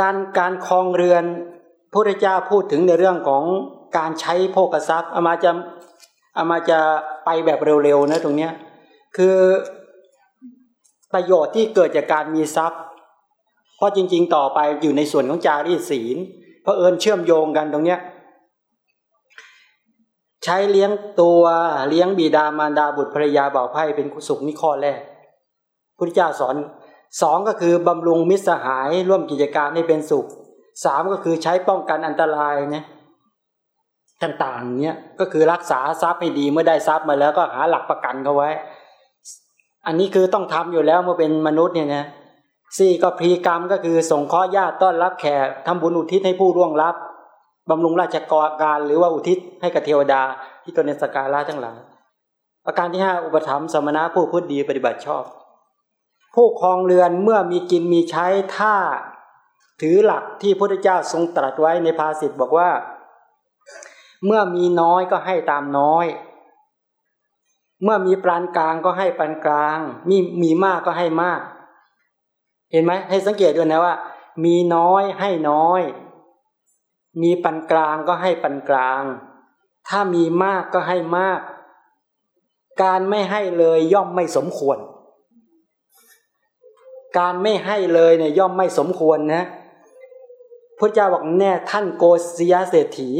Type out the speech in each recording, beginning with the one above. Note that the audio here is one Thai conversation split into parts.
การการคลองเรือนพระเจ้าพูดถึงในเรื่องของการใช้โภกทรัพย์อามาจะอามาจะไปแบบเร็วๆนะตรงเนี้ยคือประโยชน์ที่เกิดจากการมีทรัพย์ เพราะจริง ๆ ต่อไปอยู่ในส่วนของจารีศีลเพราะเอิญเชื่อมโยงกันตรงเนี้ยใช้เลี้ยงตัวเลี้ยงบิดามารดาบุตรภรรยาเบาวไพ่เป็นสุขนี่ข้อแรกพุทธเจ้าสอน สองก็คือบำรุงมิตรสหายร่วมกิจการให้เป็นสุขสามก็คือใช้ป้องกันอันตรายเนี่ยต่างๆเนี่ยก็คือรักษาทรัพย์ให้ดีเมื่อได้ทรัพย์มาแล้วก็หาหลักประกันเขาไว้ อันนี้คือต้องทำอยู่แล้วเมื่อเป็นมนุษย์เนี่ยนะสี่ก็พรีกรรมก็คือส่งข้อญาติต้อนรับแขกทำบุญอุทิศให้ผู้ร่วงรับบำรุงราชการหรือว่าอุทิศให้กับเทวดาที่ตนในสการะทั้งหลายประการที่ห้าอุปถัมภ์สมณะผู้พูดดีปฏิบัติชอบ ผู้ครองเรือนเมื่อมีกินมีใช้ถ้าถือหลักที่พระพุทธเจ้าทรงตรัสไว้ในภาษิตบอกว่า เมื่อมีน้อยก็ให้ตามน้อย เมื่อมีปานกลางก็ให้ปานกลาง มีมีมากก็ให้มาก เห็นไหมให้สังเกตด้วยนะว่า มีน้อยให้น้อย มีปันกลางก็ให้ปันกลาง ถ้ามีมากก็ให้มาก การไม่ให้เลยย่อมไม่สมควร การไม่ให้เลยเนี่ยย่อมไม่สมควรนะพระเจ้าบอกแน่ท่านโกศยเศรษฐี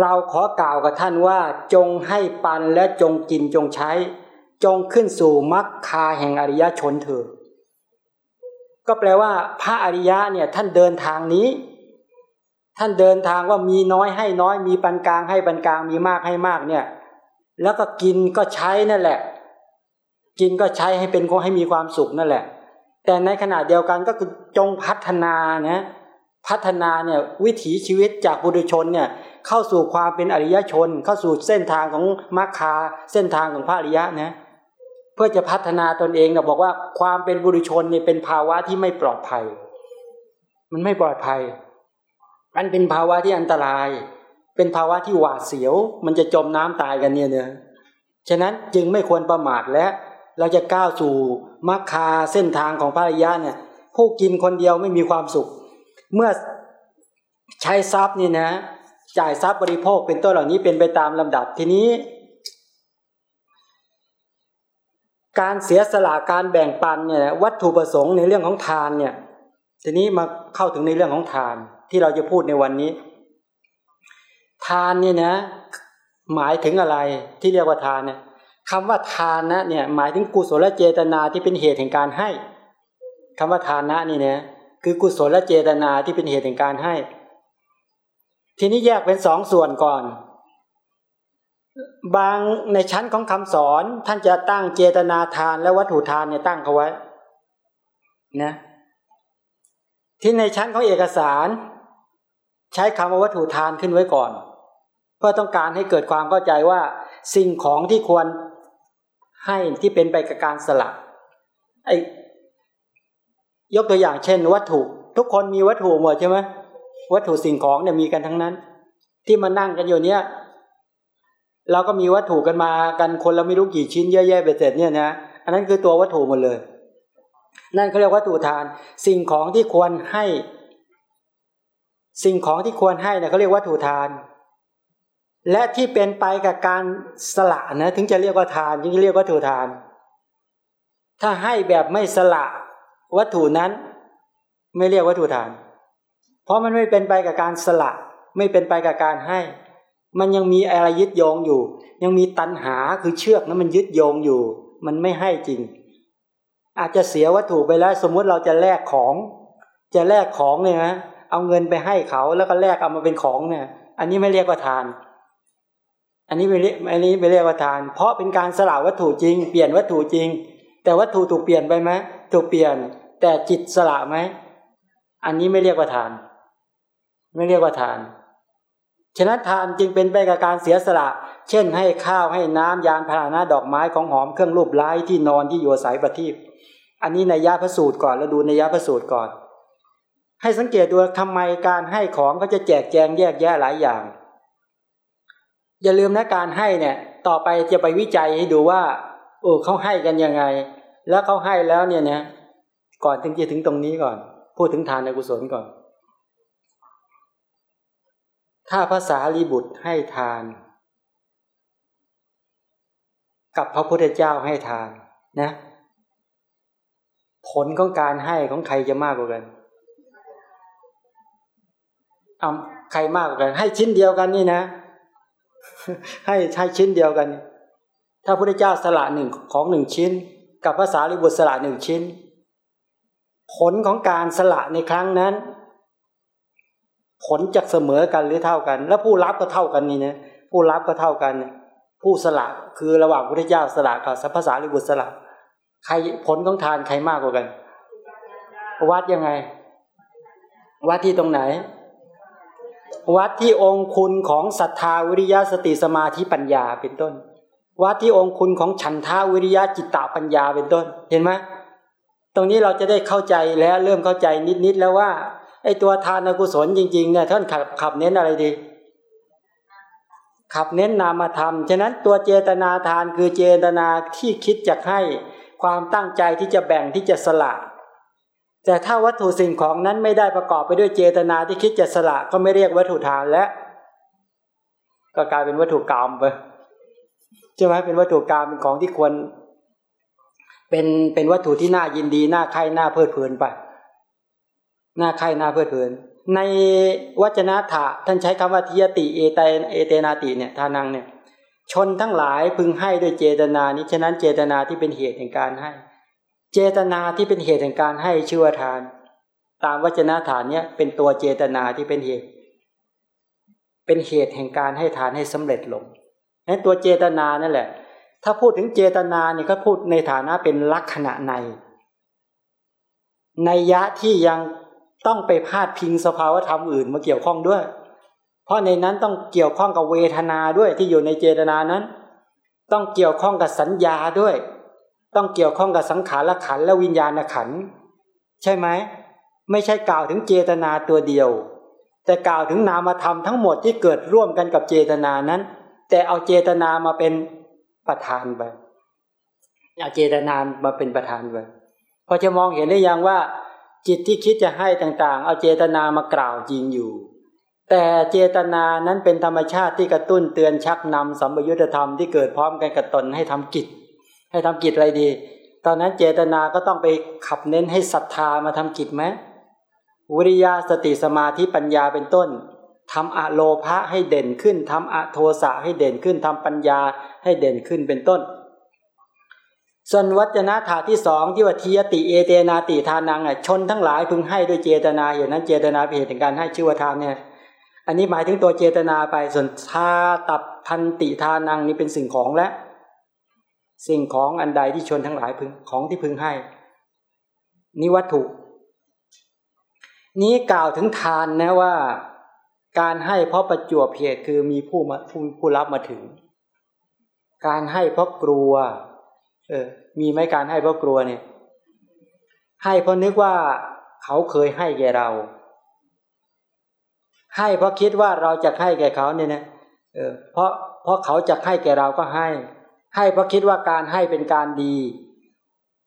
เราขอกล่าวกับท่านว่า จงให้ปันและจงกินจงใช้ จงขึ้นสู่มรรคาแห่งอริยชนเถิดก็แปลว่า พระอริยะเนี่ยท่านเดินทางนี้ ท่านเดินทางว่ามีน้อยให้น้อยมีปานกลางให้ปานกลางมีมากให้มากเนี่ย แล้วก็กินก็ใช้นั่นแหละ กินก็ใช้ให้เป็นก็ให้มีความสุขนั่นแหละ แต่ในขณะเดียวกันก็คือจงพัฒนานะพัฒนาเนี่ยวิถีชีวิตจากบุรุชนเนี่ยเข้าสู่ความเป็นอริยชน เข้าสู่เส้นทางของมรรคาเส้นทางของพระอริยะนะเพื่อจะพัฒนาตนเองเราบอกว่าความเป็นบุรุชนเนี่ยเป็นภาวะที่ไม่ปลอดภัย มันไม่ปลอดภัยมันเป็นภาวะที่อันตราย เป็นภาวะที่หวาดเสียว มันจะจมน้ำตายกันเนี่ยเนอะฉะนั้นจึงไม่ควรประมาทและ เราจะก้าวสู่มรรคาเส้นทางของพระอริยะเนี่ย ผู้กินคนเดียวไม่มีความสุข เมื่อใช้ทรัพย์นี่นะ จ่ายทรัพย์บริโภคเป็นต้นเหล่านี้เป็นไปตามลำดับทีนี้ การเสียสละการแบ่งปันเนี่ยวัตถุประสงค์ในเรื่องของทานเนี่ย ทีนี้มาเข้าถึงในเรื่องของทานที่เราจะพูดในวันนี้ ทานเนี่ยนะ หมายถึงอะไรที่เรียกว่าทานเนี่ย คำว่าทานนะเนี่ยหมายถึงกุศลเจตนาที่เป็นเหตุแห่งการให้คำว่าทานะนี่เนี่ยคือกุศลเจตนาที่เป็นเหตุแห่งการให้ ทีนี้แยกเป็นสองส่วนก่อน บางในชั้นของคำสอนท่านจะตั้งเจตนาทานและวัตถุทานเนี่ยตั้งเขาไว้นะที่ในชั้นของเอกสารใช้คำว่าวัตถุทานขึ้นไว้ก่อน เพื่อต้องการให้เกิดความเข้าใจว่าสิ่งของที่ควร ให้ที่เป็นไปกับการสละไอยกตัวอย่างเช่น วัตถุ ทุกคนมีวัตถุหมดใช่ไหมวัตถุสิ่งของเนี่ยมีกันทั้งนั้น ที่มานั่งกันอยู่เนี้ยเราก็มีวัตถุกันมากันคนเราไม่รู้กี่ชิ้นเยอะแยะไปเสร็จเนี่ยนะอันนั้นคือตัววัตถุหมดเลย นั่นเขาเรียกวัตถุทาน สิ่งของที่ควรให้ สิ่งของที่ควรให้เนี่ยเขาเรียกวัตถุทาน และที่เป็นไปกับการสละนะถึงจะเรียกว่าทานจึงจะเรียกวัตถุทาน ถ้าให้แบบไม่สละวัตถุนั้น ไม่เรียกวัตถุทาน เพราะมันไม่เป็นไปกับการสละ ไม่เป็นไปกับการให้ มันยังมีอะไรยึดโยงอยู่ ยังมีตัณหาคือเชือกนั้นมันยึดโยงอยู่ มันไม่ให้จริง อาจจะเสียวัตถุไปแล้ว สมมุติเราจะแลกของ จะแลกของเนี่ยนะเอาเงินไปให้เขาแล้วก็แลกเอามาเป็นของเนี่ย อันนี้ไม่เรียกว่าทาน อันนี้ไม่เรียกอันนี้ไม่เรียกว่าทาน เพราะเป็นการสละวัตถุจริง เปลี่ยนวัตถุจริง แต่วัตถุถูกเปลี่ยนไปไหมถูกเปลี่ยน แต่จิตสละไหมอันนี้ไม่เรียกว่าทาน ไม่เรียกว่าทาน ฉะนั้นทานจึงเป็นไปกับการเสียสละ เช่น ให้ข้าวให้น้ำยานพาหนะดอกไม้ของหอมเครื่องรูปไล้ที่นอนที่อยู่อาศัยประทีปอันนี้ในยาพระสูตรก่อนแล้วดูในยาพระสูตรก่อน ให้สังเกตดูทำไมการให้ของก็จะแจกแจงแยกแยะหลายอย่าง อย่าลืมนะการให้เนี่ย ต่อไปจะไปวิจัยให้ดูว่าโอ้เขาให้กันยังไง แล้วเขาให้แล้วเนี่ยนะก่อนถึงจะถึงตรงนี้ก่อน พูดถึงทานในกุศลก่อน ถ้าภาษาลีบุตรให้ทาน กับพระพุทธเจ้าให้ทานนะ ผลของการให้ของใครจะมากกว่ากันเอาใครมากกว่ากัน ให้ชิ้นเดียวกันนี่นะ ให้ใช้ชิ้นเดียวกัน ถ้าพระพุทธเจ้าสละหนึ่งของหนึ่งชิ้น กับภาษาลิบุตรสละหนึ่งชิ้น ผลของการสละในครั้งนั้น ผลจะเสมอกันหรือเท่ากัน แล้วผู้รับก็เท่ากันนี่นะผู้รับก็เท่ากัน ผู้สละคือระหว่างพระพุทธเจ้าสละกับภาษาลิบุตรสละใครผลของทานใครมากกว่ากัน วัดยังไง วัดที่ตรงไหน วัดที่องคุณของศรัทธาวิริยะสติสมาธิปัญญาเป็นต้น วัดที่องคุณของฉันทาวิริยะจิตตปัญญาเป็นต้น เห็นไหมตรงนี้เราจะได้เข้าใจแล้วเริ่มเข้าใจนิดๆแล้วว่าไอ้ตัวทานกุศลจริงๆเนี่ยท่านขับขับเน้นอะไรดี ขับเน้นนามธรรม ฉะนั้นตัวเจตนาทานคือเจตนาที่คิดจะให้ความตั้งใจที่จะแบ่งที่จะสละ แต่ถ้าวัตถุสิ่งของนั้นไม่ได้ประกอบไปด้วยเจตนาที่คิดจะสละก็ไม่เรียกวัตถุทานและ ก็กลายเป็นวัตถุกรรมไปใช่ไหมเป็นวัตถุกรรมเป็นของที่ควร เป็นเป็นวัตถุที่น่ายินดีน่าใคร่น่าเพลิดเพลินไปน่าใคร่น่าเพลิดเพลิน ในวจนะถะท่านใช้คำว่าทิยติเอเตเอเตนาติเนี่ยทานังเนี่ย ชนทั้งหลายพึงให้ด้วยเจตนานี้ฉะนั้นเจตนาที่เป็นเหตุแห่งการให้ เจตนาที่เป็นเหตุแห่งการให้ชื่อว่าทาน ตามวจนะฐานเนี้ยเป็นตัวเจตนาที่เป็นเหตุ เป็นเหตุแห่งการให้ทานให้สำเร็จลงนั้นตัวเจตนานั่นแหละ ถ้าพูดถึงเจตนาเนี่ยก็พูดในฐานะเป็นลักษณะในในยะที่ยังต้องไปพาดพิงสภาวธรรมอื่นมาเกี่ยวข้องด้วย เพราะในนั้นต้องเกี่ยวข้องกับเวทนาด้วยที่อยู่ในเจตนานั้น ต้องเกี่ยวข้องกับสัญญาด้วย ต้องเกี่ยวข้องกับสังขารขันและวิญญาณขันใช่ไหมไม่ใช่กล่าวถึงเจตนาตัวเดียว แต่กล่าวถึงนามธรรมทั้งหมดที่เกิดร่วมกันกับเจตนานั้น แต่เอาเจตนามาเป็นประธานไปเอาเจตนามาเป็นประธานไปพอจะมองเห็นได้ยังว่า จิตที่คิดจะให้ต่างๆ เอาเจตนามากล่าวจริงอยู่ แต่เจตนานั้นเป็นธรรมชาติที่กระตุ้นเตือนชักนำสัมยุญธรรมที่เกิดพร้อมกันกับตนให้ทำกิจ ให้ทำกิจอะไรดี ตอนนั้นเจตนาก็ต้องไปขับเน้นให้ศรัทธามาทำกิจไหมวิริยะสติสมาธิปัญญาเป็นต้นทำอะโลภะให้เด่นขึ้นทำอะโทสะให้เด่นขึ้นทำปัญญาให้เด่นขึ้นเป็นต้น ส่วนวัจนะถาที่สองที่ว่าทียติเอเตนาติทานังอะชนทั้งหลายพึงให้ด้วยเจตนาอย่างนั้นเจตนาเป็นเหตุแห่งการให้ชื่อว่าทานเนี่ยอันนี้หมายถึงตัวเจตนาไปส่วนทาตับพันติทานังนี่เป็นสิ่งของแล้ว สิ่งของอันใดที่ชนทั้งหลายพึงของที่พึงให้นี่วัตถุ นี้กล่าวถึงทานนะว่า การให้เพราะประจวบเหตุคือมีผู้มาผู้ผู้รับมาถึง การให้เพราะกลัว เออ มีไหมการให้เพราะกลัวเนี่ย ให้เพราะนึกว่าเขาเคยให้แก่เรา ให้เพราะคิดว่าเราจะให้แก่เขาเนี่ยนะเออเพราะเพราะเขาจะให้แก่เราก็ให้ ให้เพราะคิดว่าการให้เป็นการดี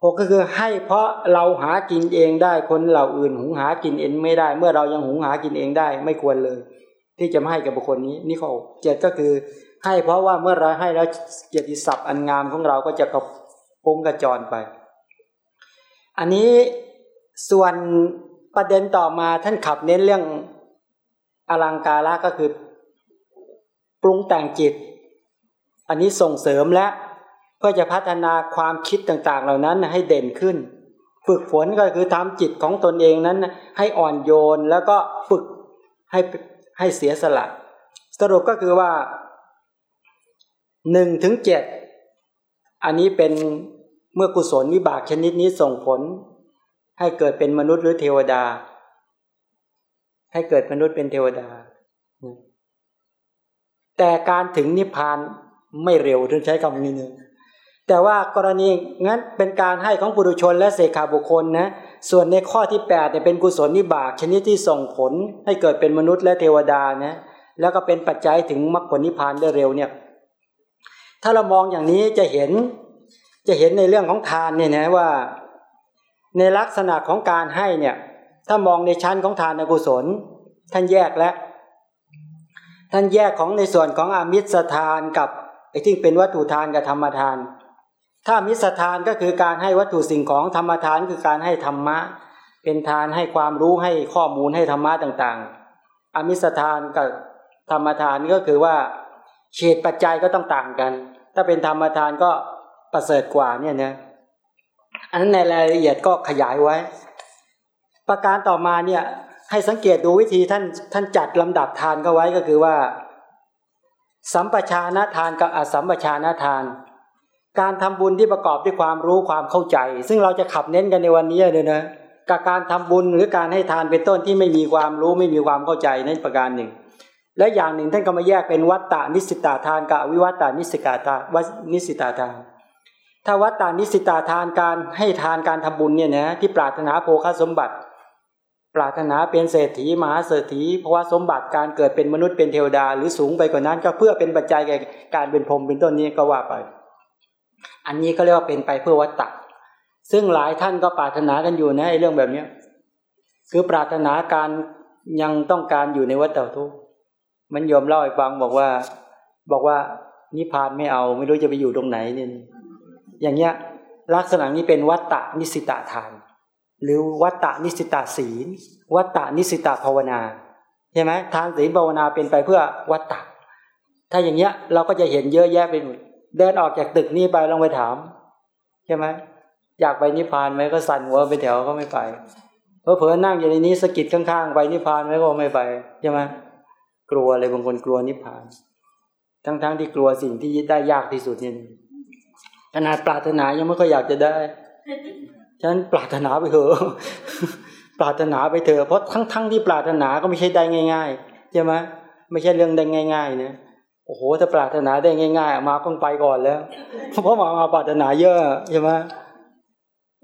หกก็คือให้เพราะเราหากินเองได้คนเหล่าอื่นหุงหากินเองไม่ได้ เมื่อเรายังหุงหากินเองได้ ไม่ควรเลย ที่จะให้กับบุคคลนี้นี่ข้อเจ็ดก็คือ ให้เพราะว่าเมื่อเราให้แล้วเกียรติศัพท์อันงามของเราก็จะกระพงกระจรไป อันนี้ส่วนประเด็นต่อมาท่านขับเน้นเรื่องอลังการะก็คือ ปรุงแต่งจิต อันนี้ส่งเสริมและเพื่อจะพัฒนาความคิดต่างๆ เหล่านั้นให้เด่นขึ้น ฝึกฝนก็คือทำจิตของตนเองนั้นให้อ่อนโยนแล้วก็ฝึกให้ให้เสียสละ สรุปก็คือว่าหนึ่งถึงเจ็ดอันนี้เป็นเมื่อกุศลวิบากชนิดนี้ส่งผล ให้เกิดเป็นมนุษย์หรือเทวดา ให้เกิดมนุษย์เป็นเทวดา แต่การถึงนิพพาน ไม่เร็วถึงใช้คำนี้นึงแต่ว่ากรณีงั้นเป็นการให้ของปุถุชนและเสขาบุคคลนะส่วนในข้อที่8เนี่ยเป็นกุศลนิบากชนิดที่ส่งผลให้เกิดเป็นมนุษย์และเทวดานะแล้วก็เป็นปัจจัยถึงมรรคผลนิพพานได้เร็วเนี่ยถ้าเรามองอย่างนี้จะเห็นจะเห็นในเรื่องของทานเนี่ยนะว่า ในลักษณะของการให้เนี่ยถ้ามองในชั้นของทานกุศล ท่านแยกแล้วท่านแยกของในส่วนของอามิสทานกับ ไอ้ที่เป็นวัตถุทานกับธรรมทาน ถ้ามิสทานก็คือการให้วัตถุสิ่งของธรรมทานคือการให้ธรรมะ เป็นทานให้ความรู้ให้ข้อมูลให้ธรรมะต่างๆ อมิสทานกับธรรมทานก็คือว่าเฉดปัจจัยก็ต้องต่างกัน ถ้าเป็นธรรมทานก็ประเสริฐกว่าเนี่ยนะอันนั้นในรายละเอียดก็ขยายไว้ ประการต่อมาเนี่ยให้สังเกตดูวิธีท่านท่านจัดลำดับทานก็ไว้ก็คือว่า สัมปชานทานกับอสัมปชานทาน การทำบุญที่ประกอบด้วยความรู้ความเข้าใจ ซึ่งเราจะขับเน้นกันในวันนี้เลยนะกับการทำบุญหรือการให้ทานเป็นต้นที่ไม่มีความรู้ไม่มีความเข้าใจนั่นประการหนึ่ง และอย่างหนึ่งท่านก็มาแยกเป็นวัตตานิสิตาทานกับวิวัตตานิสิกาทาวันิสิตาทาน ถ้าวัตตานิสิตาทานการให้ทานการทำบุญเนี่ยนะที่ปรารถนาโภคสมบัติ ปรารถนาเป็นเศรษฐีมหาเศรษฐีเพราะว่าสมบัติการเกิดเป็นมนุษย์เป็นเทวดา หรือสูงไปกว่านั้น ก็เพื่อเป็นปัจจัยแก่การเป็นพรหมเป็นต้นนี้ก็ว่าไป อันนี้ก็เรียกว่าเป็นไปเพื่อวัตตะซึ่งหลายท่านก็ปรารถนากันอยู่นะไอ้เรื่องแบบเนี้ยคือปรารถนาการยังต้องการอยู่ในวัฏฏทุกมันยอมเล่าให้ฟังบอกว่า บอกว่านิพพานไม่เอาไม่รู้จะไปอยู่ตรงไหนเนี่ยอย่างเงี้ยลักษณะนี้เป็นวัตตะนิสิตาทาน หรือวัตตะนิสิตาศีล วัตตะนิสิตาภาวนาใช่ไหมทานศีลภาวนาเป็นไปเพื่อวัตตะถ้าอย่างเงี้ยเราก็จะเห็นเยอะแยะไปหมดเดินออกจากตึกนี้ไปลองไปถามใช่ไหมอยากไปนิพพานไหมก็สั่นหัวไปแถวก็ไม่ไปเพอเผลอนั่งอยู่ในนี้สกิดข้างๆไปนิพพานไหมก็ไม่ไปใช่ไหมกลัวอะไรบางคนกลัวนิพพาน ทั้งๆทที่กลัวสิ่งที่ได้ยากที่สุดนี่ขนาดปรารถนายังไม่ค่อยอยากจะได้ ฉะนั้นปรารถนาไปเถอะปรารถนาไปเถอะเพราะทั้งๆที่ปรารถนาก็ไม่ใช่ได้ง่ายๆใช่ไหมไม่ใช่เรื่องได้ง่ายๆนะโอ้โหถ้าปรารถนาได้ง่ายๆมาต้องไปก่อนแล้ว เพราะมามาปรารถนาเยอะใช่ไหม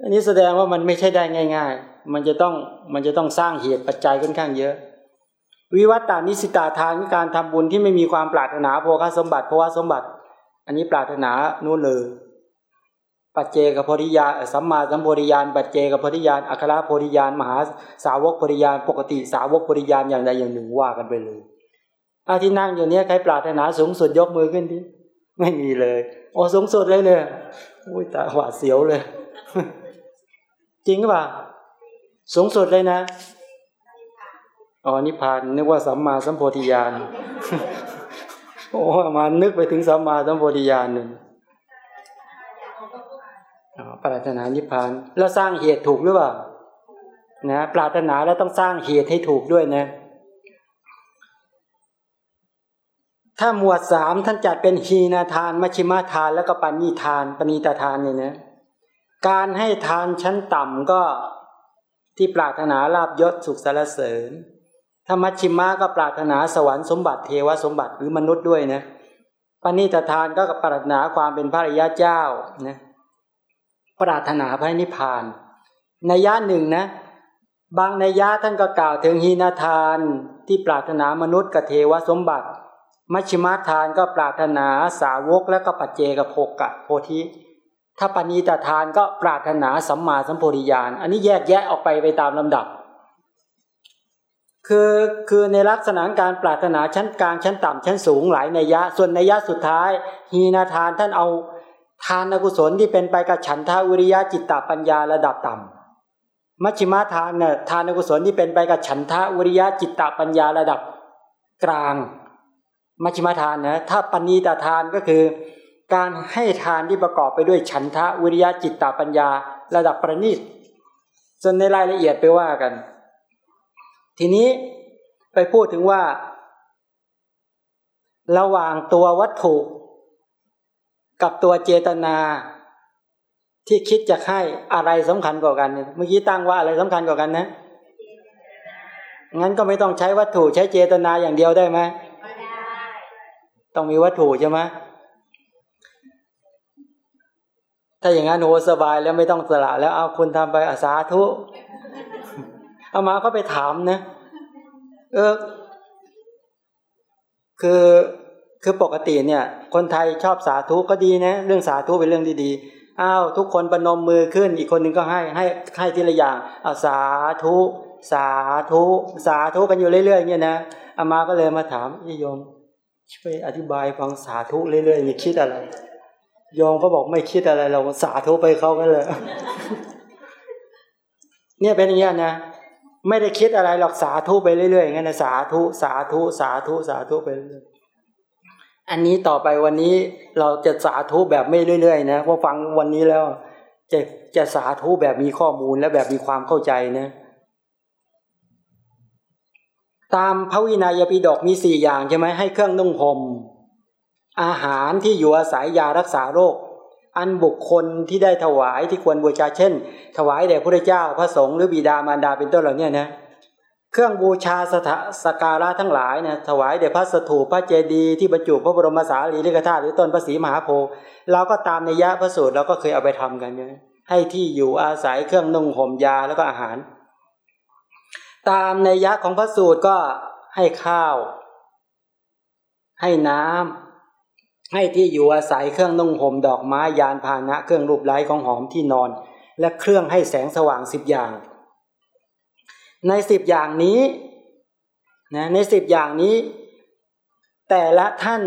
อันนี้แสดงว่ามันไม่ใช่ได้ง่าย ๆ มันจะต้องมันจะต้องสร้างเหตุปัจจัยค่อนข้างเยอะ วิวัตตานิสิตาทานการทำบุญที่ไม่มีความปรารถนาโภคสมบัติเพราะว่าสมบัติ อันนี้ปรารถนานู่นเลย ปัจเจกโพธิญาณสัมมาสัมโพธิญาณปัจเจกโพธิญาณอัคราโพธิญาณมหาสาวกโพธิญาณปกติสาวกโพธิญาณอย่างใดอย่างหนึ่งว่ากันไปเลยอาที่นั่งอยู่เนี้ยใครปรารถนาสูงสุดยกมือขึ้นดิไม่มีเลยโอ้สูงสุดเลยเนี่ยอุ้ยตาหวาดเสียวเลย จริงหรือเปล่าสูงสุดเลยนะอ๋อนิพพานนึกว่าสัมมาสัมโพธิญาณโอ้มานึกไปถึงสัมมาสัมโพธิญาณหนึ่ง ปรารถนานิพพานแล้วสร้างเหตุถูกหรือเปล่านะปรารถนาแล้วต้องสร้างเหตุให้ถูกด้วยนะ ถ้าหมวดสามท่านจัดเป็นฮีนาทานมัชิมาทานแล้วก็ปานีทานปณีตาทานเนี่ยนะการให้ทานชั้นต่ำก็ที่ปรารถนาลาบยศสุขสารเสริญถ้ามัชชิมาก็ปรารถนาสวรรค์สมบัติเทวสมบัติหรือมนุษย์ด้วยนะปณิตทานก็ปรารถนาความเป็นพระริยาเจ้านะ ปรารถนาพระนิพพานในยะหนึ่งนะ บางในยะท่านก็กล่าวถึงหีนาทานที่ปรารถนามนุษย์กับเทวสมบัติ มัชฌิมาทานก็ปรารถนาสาวกและก็ปัจเจกโภกะโพธิถ้าปณีตทานก็ปรารถนาสัมมาสัมโพธิญาณอันนี้แยกแยะออกไปไปตามลำดับ คือคือในลักษณะการปรารถนาชั้นกลางชั้นต่ำชั้นสูงหลายในยะ ส่วนในยะสุดท้ายหีนาทานท่านเอา ทานกุศลที่เป็นไปกับฉันทาวิริยะจิตตปัญญาระดับต่ำมัชฌิมาทานเนี่ยทานกุศลที่เป็นไปกับฉันทาวิริยะจิตตปัญญาระดับกลาง มัชฌิมาทานนะถ้าปณีตทานก็คือ การให้ทานที่ประกอบไปด้วยฉันทะวิริยะจิตตปัญญาระดับประณีตส่วนในรายละเอียดไปว่ากัน ทีนี้ไปพูดถึงว่า ระหว่างตัววัตถุ กับตัวเจตนาที่คิดจะให้อะไรสำคัญกว่ากันเมื่อกี้ตั้งว่าอะไรสำคัญกว่ากันนะงั้นก็ไม่ต้องใช้วัตถุใช้เจตนาอย่างเดียวได้ไหมต้องมีวัตถุใช่ไหมถ้าอย่างนั้นโหสบายแล้วไม่ต้องสละแล้วเอาคุณทำไปอาสาทุเอามาก็ไปถามนะ เออคือ คือปกติเนี่ยคนไทยชอบสาธุก็ดีนะเรื่องสาธุเป็นเรื่องดีๆอ้าวทุกคนประนมมือขึ้น อีกคนหนึ่งก็ให้ให้ให้ทีละอย่างอาสาธุสาธุสาธุกันอยู่เรื่อยๆเงี้ยนะอามาก็เลยมาถามโยมช่วยอธิบายฟังสาธุเรื่อยๆนี่คิดอะไรโยมก็บอกไม่คิดอะไรเราสาธุไปเขากันเลยเนี่ยเป็นอย่างนี้นะไม่ได้คิดอะไรหรอกสาธุไปเรื่อยๆอย่างนั้นนะสาธุสาธุสาธุสาธุไปเรื่อย อันนี้ต่อไปวันนี้เราจะสาธุแบบไม่เรื่อยๆนะพอฟังวันนี้แล้ว จะจะสาธุแบบมีข้อมูลและแบบมีความเข้าใจนะ ตามพระวินัยปิฎกมีสี่อย่างใช่ไหมให้เครื่องนุ่งห่มอาหารที่อยู่อาศัยยารักษาโรค อันบุคคลที่ได้ถวายที่ควรบูชาเช่น ถวายแด่พระเจ้าพระสงฆ์หรือบิดามารดาเป็นต้นเหล่านี้นะเเครื่องบูชาสถสการะทั้งหลายเนะถวายแด่พระสถูปพระเจดีย์ที่บรรจุพระบรมสารีริกธาตุหรือต้นพระศรีมหาโพธิ์เราก็ตามในยะพระสูตรเราก็เคยเอาไปทำกันเนะให้ที่อยู่อาศัยเครื่องนุ่งห่มยาแล้วก็อาหาร ตามในยะของพระสูตรก็ให้ข้าว ให้น้ำให้ที่อยู่อาศัยเครื่องนุ่งห่มดอกไม้ยานพาหนะ เครื่องรูปไล้ของหอมที่นอน และเครื่องให้แสงสว่างสิบอย่าง ในสิบอย่างนี้นะในสิบอย่างนี้ แต่ละท่าน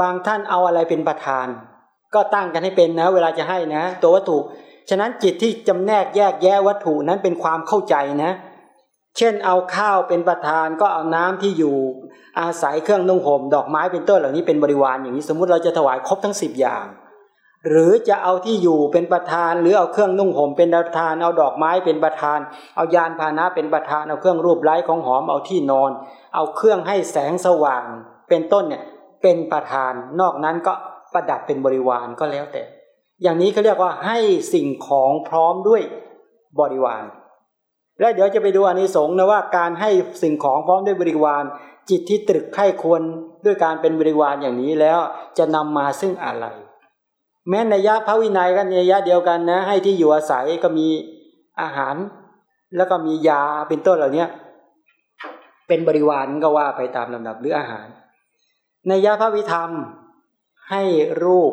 บางท่านเอาอะไรเป็นประธาน ก็ตั้งกันให้เป็นนะ เวลาจะให้นะ ตัววัตถุ ฉะนั้นจิตที่จำแนกแยกแยะวัตถุนั้นเป็นความเข้าใจนะ เช่นเอาข้าวเป็นประธานก็เอาน้ำที่อยู่อาศัยเครื่องนุ่งห่มดอกไม้เป็นต้นเหล่านี้เป็นบริวารอย่างนี้สมมุติเราจะถวายครบทั้งสิบอย่าง หรือจะเอาที่อยู่เป็นประธาน หรือเอาเครื่องนุ่งห่มเป็นประธาน เอาดอกไม้เป็นประธาน เอายานพาหนะเป็นประธาน เอาเครื่องรูปไล้ของหอมเอาที่นอน เอาเครื่องให้แสงสว่าง เป็นต้นเนี่ยเป็นประธาน นอกนั้นก็ประดับเป็นบริวารก็แล้วแต่ อย่างนี้เขาเรียกว่าให้สิ่งของพร้อมด้วยบริวาร และเดี๋ยวจะไปดูอานิสงส์นะว่าการให้สิ่งของพร้อมด้วยบริวาร จิตที่ตรึกไข้ควรด้วยการเป็นบริวารอย่างนี้แล้วจะนำมาซึ่งอะไร แม้ในยะพระวินัยก็ในยะเดียวกันนะ ให้ที่อยู่อาศัยก็มีอาหาร แล้วก็มียาเป็นต้นเหล่านี้เป็นบริวารก็ว่าไปตามลำดับหรืออาหาร ในยะพระวิธรรมให้รูป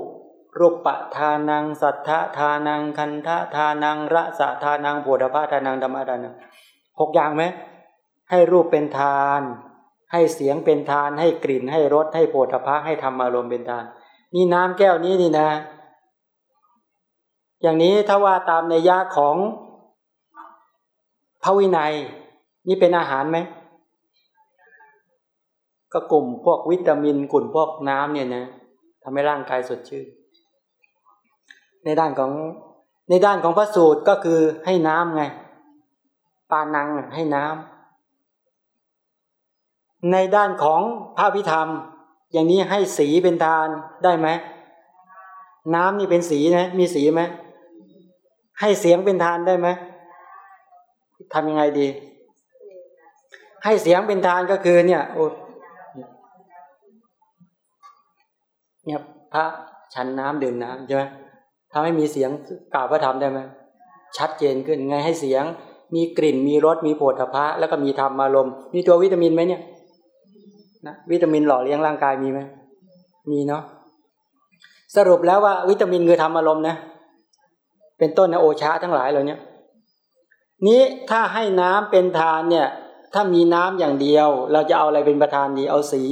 รูปปะทานัง สัทธทานัง คันธทานังระสะทานังโพธพาทานังธรรมะทานังหกอย่างไหมให้รูปเป็นทาน ให้เสียงเป็นทาน ให้กลิ่น ให้รสให้โพธพาให้ธรรมารมเป็นทาน นี่น้ำแก้วนี้นี่นะ อย่างนี้ถ้าว่าตามในยาของพระวินัย นี่เป็นอาหารไหมก็กลุ่มพวกวิตามินกลุ่มพวกน้ำเนี่ยนะทำให้ร่างกายสดชื่น ในด้านของในด้านของพระสูตรก็คือให้น้ำไงปานังให้น้ำในด้านของพระพิธรรม อย่างนี้ให้สีเป็นทานได้ไหมน้ำนี่เป็นสีนะ มีสีไหม ให้เสียงเป็นทานได้ไหมทำยังไงดี ให้เสียงเป็นทานก็คือ เนี่ยโอ้เนี่ยพระฉันน้ำดื่มน้ำใช่ไหมทำให้มีเสียงกล่าวพระธรรมได้ไหมชัดเจนขึ้นไงให้เสียง มีกลิ่นมีรสมีโผฏฐะแล้วก็มีธรรมอารมณ์มีตัววิตามินไหมเนี่ยนะวิตามินหล่อเลี้ยงร่างกายมีไหมมีเนาะสรุปแล้วว่าวิตามินคือธรรมอารมณ์นะ เป็นต้นนะโอชาทั้งหลายเหล่านี้นี้ถ้าให้น้ำเป็นทานเนี่ย ถ้ามีน้ำอย่างเดียว เราจะเอาอะไรเป็นประธานดี เอาสี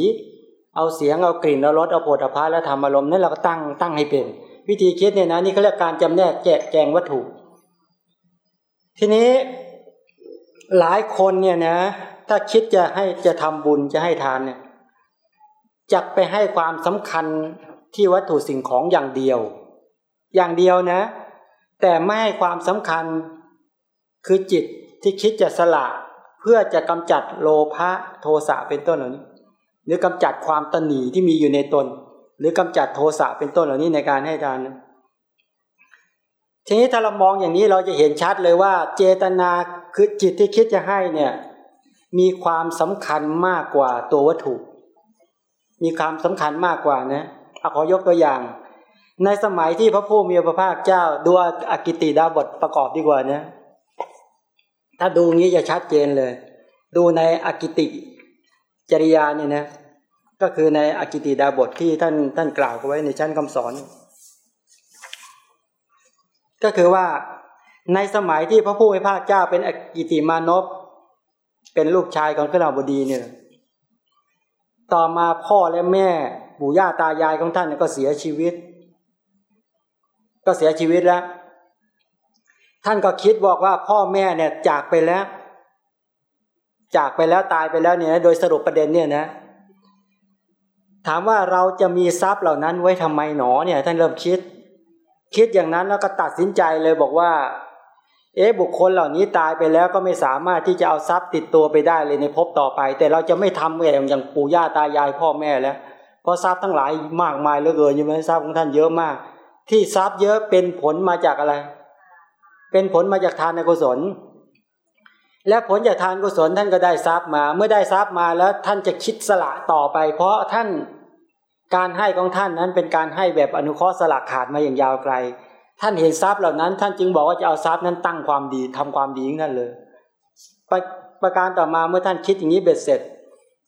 เอาเสียงเอากลิ่นเอารสเอาโผฏฐะแล้วธรรมอารมณ์นั่นเราก็ตั้งตั้งให้เป็น วิธีคิดเนี่ยนะนี่เขาเรียกการจำแนกแจกแจงวัตถุ ทีนี้หลายคนเนี่ยนะ ถ้าคิดจะให้จะทำบุญจะให้ทานเนี่ยจะไปให้ความสำคัญที่วัตถุสิ่งของอย่างเดียว อย่างเดียวนะ แต่ไม่ให้ความสำคัญคือจิตที่คิดจะสละเพื่อจะกำจัดโลภะโทสะเป็นต้นเหล่านี้ หรือกำจัดความตนีที่มีอยู่ในตน หรือกำจัดโทสะเป็นต้นเหล่านี้ในการให้ทานทีนี้ถ้าเรามองอย่างนี้เราจะเห็นชัดเลยว่า เจตนาคือจิตที่คิดจะให้เนี่ยมีความสำคัญมากกว่าตัววัตถุ มีความสำคัญมากกว่านะเอาขอยกตัวอย่าง ในสมัยที่พระผู้มีพระภาคเจ้าดูอกิติดาบทประกอบดีกว่านะถ้าดูงี้จะชัดเจนเลย ดูในอกิติจริยาเนี่ยนะก็คือในอากิติดาบทที่ท่านท่านกล่าวไว้ในชั้นคำสอน ก็คือว่าในสมัยที่พระผู้มีพระเจ้าเป็นอกิติมานพเป็นลูกชายของขณาบดีเนี่ย ต่อมาพ่อและแม่ปู่ย่าตายายของท่านก็เสียชีวิต ก็เสียชีวิตแล้ว ท่านก็คิดบอกว่าพ่อแม่เนี่ยจากไปแล้ว จากไปแล้วตายไปแล้วเนี่ยโดยสรุปประเด็นเนี่ยนะ ถามว่าเราจะมีทรัพย์เหล่านั้นไว้ทำไมหนอเนี่ย ท่านเริ่มคิด คิดอย่างนั้นแล้วก็ตัดสินใจเลยบอกว่า เอ๊บุคคลเหล่านี้ตายไปแล้วก็ไม่สามารถที่จะเอาทรัพย์ติดตัวไปได้เลยในภพต่อไป แต่เราจะไม่ทำอย่างอย่างปู่ย่าตายายพ่อแม่แล้วเพราะทรัพย์ทั้งหลายมากมายเหลือเกินใช่ไหมทรัพย์ของท่านเยอะมาก ที่ทรัพย์เยอะเป็นผลมาจากอะไร เป็นผลมาจากทานกุศล และผลจากทานกุศลท่านก็ได้ทรัพย์มา เมื่อได้ทรัพย์มาแล้วท่านจะคิดสละต่อไป เพราะท่านการให้ของท่านนั้นเป็นการให้แบบอนุเคราะห์สละขาดมาอย่างยาวไกล ท่านเห็นทรัพย์เหล่านั้น ท่านจึงบอกว่าจะเอาทรัพย์นั้นตั้งความดีทำความดีนั่นเลยปประการต่อมาเมื่อท่านคิดอย่างนี้เบ็ดเสร็จ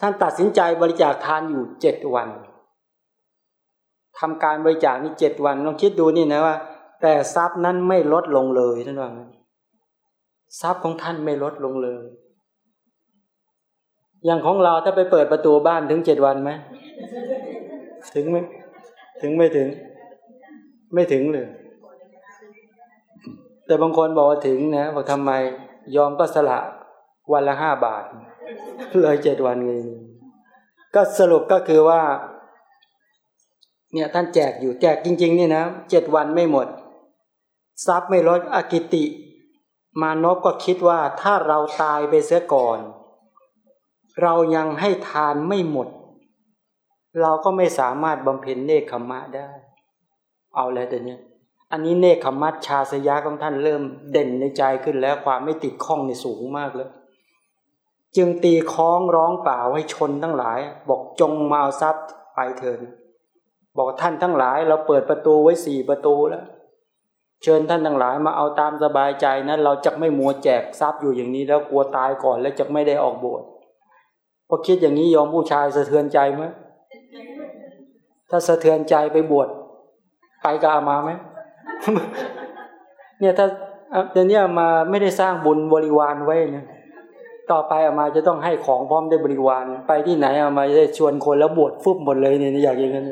ท่านตัดสินใจบริจาคทานอยู่เจ็ดวัน ทำการบริจาคนี่เจ็ดวันลองคิดดูนี่นะว่า แต่ทรัพย์นั้นไม่ลดลงเลยท่านว่าทรัพย์ของท่านไม่ลดลงเลย อย่างของเราถ้าไปเปิดประตูบ้านถึงเจ็ดวันไหมถึงไหมถึงไม่ถึง ไม่ถึงเลย แต่บางคนบอกว่าถึงนะบอกทำไมยอมก็สละวันละห้าบาทเลยเจ็ดวันเองก็สรุปก็คือว่า เนี่ยท่านแจกอยู่แจกจริงๆนี่นะเจ็ดวันไม่หมด ทรัพย์ไม่ลดอกิติ มานพก็คิดว่าถ้าเราตายไปเสียก่อน เรายังให้ทานไม่หมด เราก็ไม่สามารถบำเพ็ญเนคขมะได้ เอาแล้วแต่เนี้ยอันนี้เนคขมัตชาสยะของท่านเริ่มเด่นในใจขึ้นแล้วความไม่ติดข้องในสูงมากแล้ว จึงตีคล้องร้องเปล่าให้ชนทั้งหลาย บอกจงมาเอาทรัพย์ไปเถิด บอกท่านทั้งหลาย เราเปิดประตูไว้สี่ประตูแล้ว เชิญท่านทั้งหลายมาเอาตามสบายใจนะเราจะไม่มัวแจกทรัพย์อยู่อย่างนี้แล้วกลัวตายก่อนแล้วจะไม่ได้ออกบวชพอคิดอย่างนี้ยอมผู้ชายสะเทือนใจไหมถ้าสะเทือนใจไปบวชไปกามาไหมเนี่ยถ้าเดี๋ยวนี้มาไม่ได้สร้างบุญบริวารไว้เนี่ยต่อไปอามาจะต้องให้ของพร้อมได้บริวาร ไปที่ไหนอามาจะได้ชวนคนแล้วบวชฟุบหมดเลยเนี่ยอยากอย่างนั้น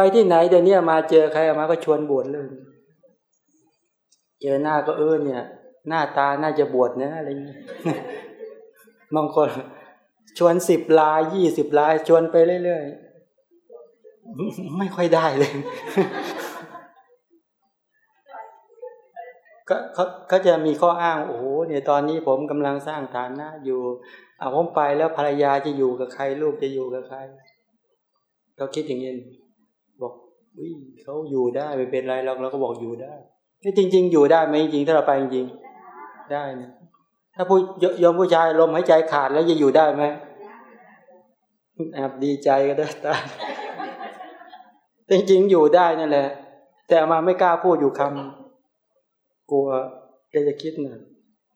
ไปที่ไหนเดี๋ยวนี้มาเจอใครอามาก็ชวนบวชเลยเจอหน้าก็เออเนี่ย หน้าตาน่าจะบวชนะอะไรเงี้ยบางคนชวนสิบลายยี่สิบลายชวนไปเรื่อยๆไม่ค่อยได้เลยก็เขาเขาจะมีข้ออ้างโอ้โหเนี่ยตอนนี้ผมกำลังสร้างฐานนะอยู่เอาผมไปแล้วภรรยาจะอยู่กับใคร ลูกจะอยู่กับใครเขาคิดอย่างนี้ เขาอยู่ได้ไม่เป็นไรเราเราก็บอกอยู่ได้ที่จริง ๆ อยู่ได้ไหมจริงถ้าเราไปจริงได้นะถ้าผู้ยอมผู้ชายลมหายใจขาดแล้วจะอยู่ได้ไหมแอบดีใจก็ได้ตาจริงๆอยู่ได้นั่นแหละ แต่มาไม่กล้าพูดอยู่คำกลัวแกจะคิดนะ